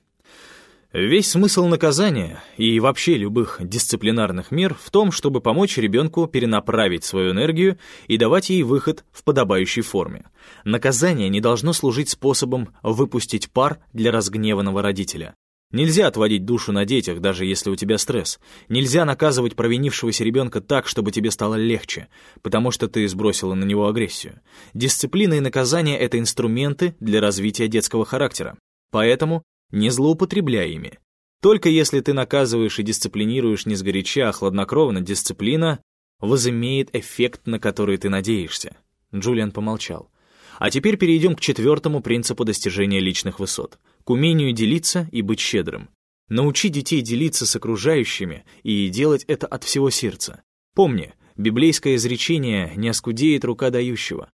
Весь смысл наказания и вообще любых дисциплинарных мер в том, чтобы помочь ребенку перенаправить свою энергию и давать ей выход в подобающей форме. Наказание не должно служить способом выпустить пар для разгневанного родителя. Нельзя отводить душу на детях, даже если у тебя стресс. Нельзя наказывать провинившегося ребенка так, чтобы тебе стало легче, потому что ты сбросила на него агрессию. Дисциплина и наказание — это инструменты для развития детского характера. Поэтому не злоупотребляй ими. Только если ты наказываешь и дисциплинируешь не сгоряча, а хладнокровно, дисциплина возымеет эффект, на который ты надеешься. Джулиан помолчал. А теперь перейдем к четвертому принципу достижения личных высот — к умению делиться и быть щедрым. Научи детей делиться с окружающими и делать это от всего сердца. Помни, библейское изречение «не оскудеет рука дающего».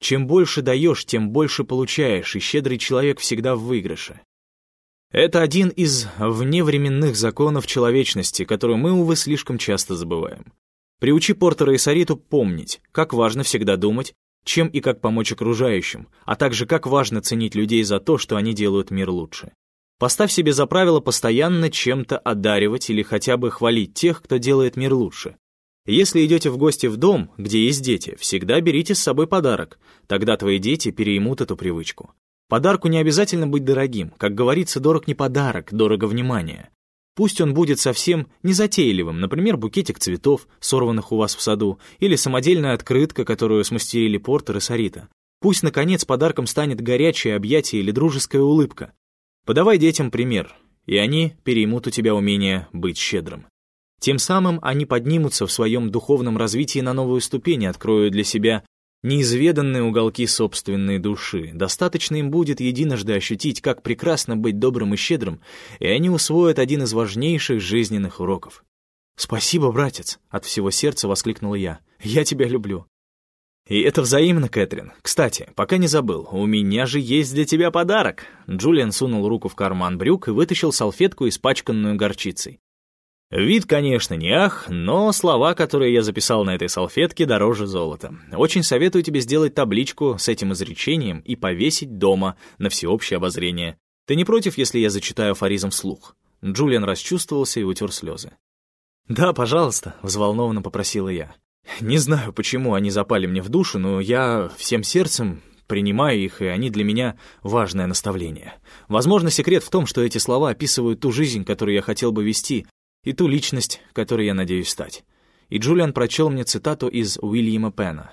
Чем больше даешь, тем больше получаешь, и щедрый человек всегда в выигрыше. Это один из вневременных законов человечности, который мы, увы, слишком часто забываем. Приучи Портера и Сариту помнить, как важно всегда думать чем и как помочь окружающим, а также как важно ценить людей за то, что они делают мир лучше. Поставь себе за правило постоянно чем-то одаривать или хотя бы хвалить тех, кто делает мир лучше. Если идете в гости в дом, где есть дети, всегда берите с собой подарок, тогда твои дети переймут эту привычку. Подарку не обязательно быть дорогим, как говорится, дорог не подарок, дорого внимание. Пусть он будет совсем незатейливым, например, букетик цветов, сорванных у вас в саду, или самодельная открытка, которую смастерили Портер и Сарита. Пусть, наконец, подарком станет горячее объятие или дружеская улыбка. Подавай детям пример, и они переймут у тебя умение быть щедрым. Тем самым они поднимутся в своем духовном развитии на новую ступень и откроют для себя неизведанные уголки собственной души. Достаточно им будет единожды ощутить, как прекрасно быть добрым и щедрым, и они усвоят один из важнейших жизненных уроков. «Спасибо, братец!» — от всего сердца воскликнул я. «Я тебя люблю!» «И это взаимно, Кэтрин. Кстати, пока не забыл, у меня же есть для тебя подарок!» Джулиан сунул руку в карман брюк и вытащил салфетку, испачканную горчицей. Вид, конечно, не ах, но слова, которые я записал на этой салфетке, дороже золота. Очень советую тебе сделать табличку с этим изречением и повесить дома на всеобщее обозрение. Ты не против, если я зачитаю афоризм вслух?» Джулиан расчувствовался и утер слезы. «Да, пожалуйста», — взволнованно попросила я. «Не знаю, почему они запали мне в душу, но я всем сердцем принимаю их, и они для меня важное наставление. Возможно, секрет в том, что эти слова описывают ту жизнь, которую я хотел бы вести, и ту личность, которой я надеюсь стать. И Джулиан прочел мне цитату из Уильяма Пена.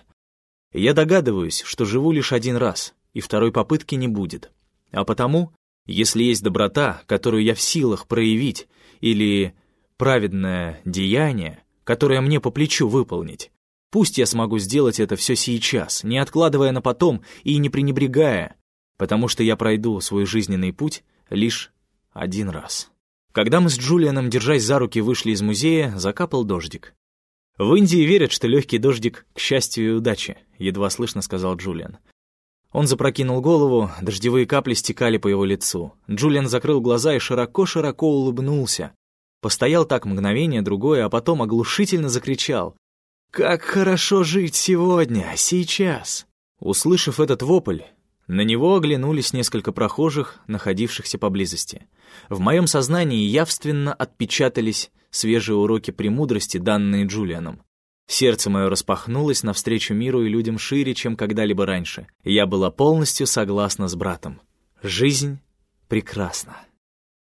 «Я догадываюсь, что живу лишь один раз, и второй попытки не будет. А потому, если есть доброта, которую я в силах проявить, или праведное деяние, которое мне по плечу выполнить, пусть я смогу сделать это все сейчас, не откладывая на потом и не пренебрегая, потому что я пройду свой жизненный путь лишь один раз». Когда мы с Джулианом, держась за руки, вышли из музея, закапал дождик. «В Индии верят, что легкий дождик — к счастью и удаче», — едва слышно сказал Джулиан. Он запрокинул голову, дождевые капли стекали по его лицу. Джулиан закрыл глаза и широко-широко улыбнулся. Постоял так мгновение, другое, а потом оглушительно закричал. «Как хорошо жить сегодня, сейчас!» Услышав этот вопль, на него оглянулись несколько прохожих, находившихся поблизости. В моем сознании явственно отпечатались свежие уроки премудрости, данные Джулианом. Сердце мое распахнулось навстречу миру и людям шире, чем когда-либо раньше. Я была полностью согласна с братом. Жизнь прекрасна.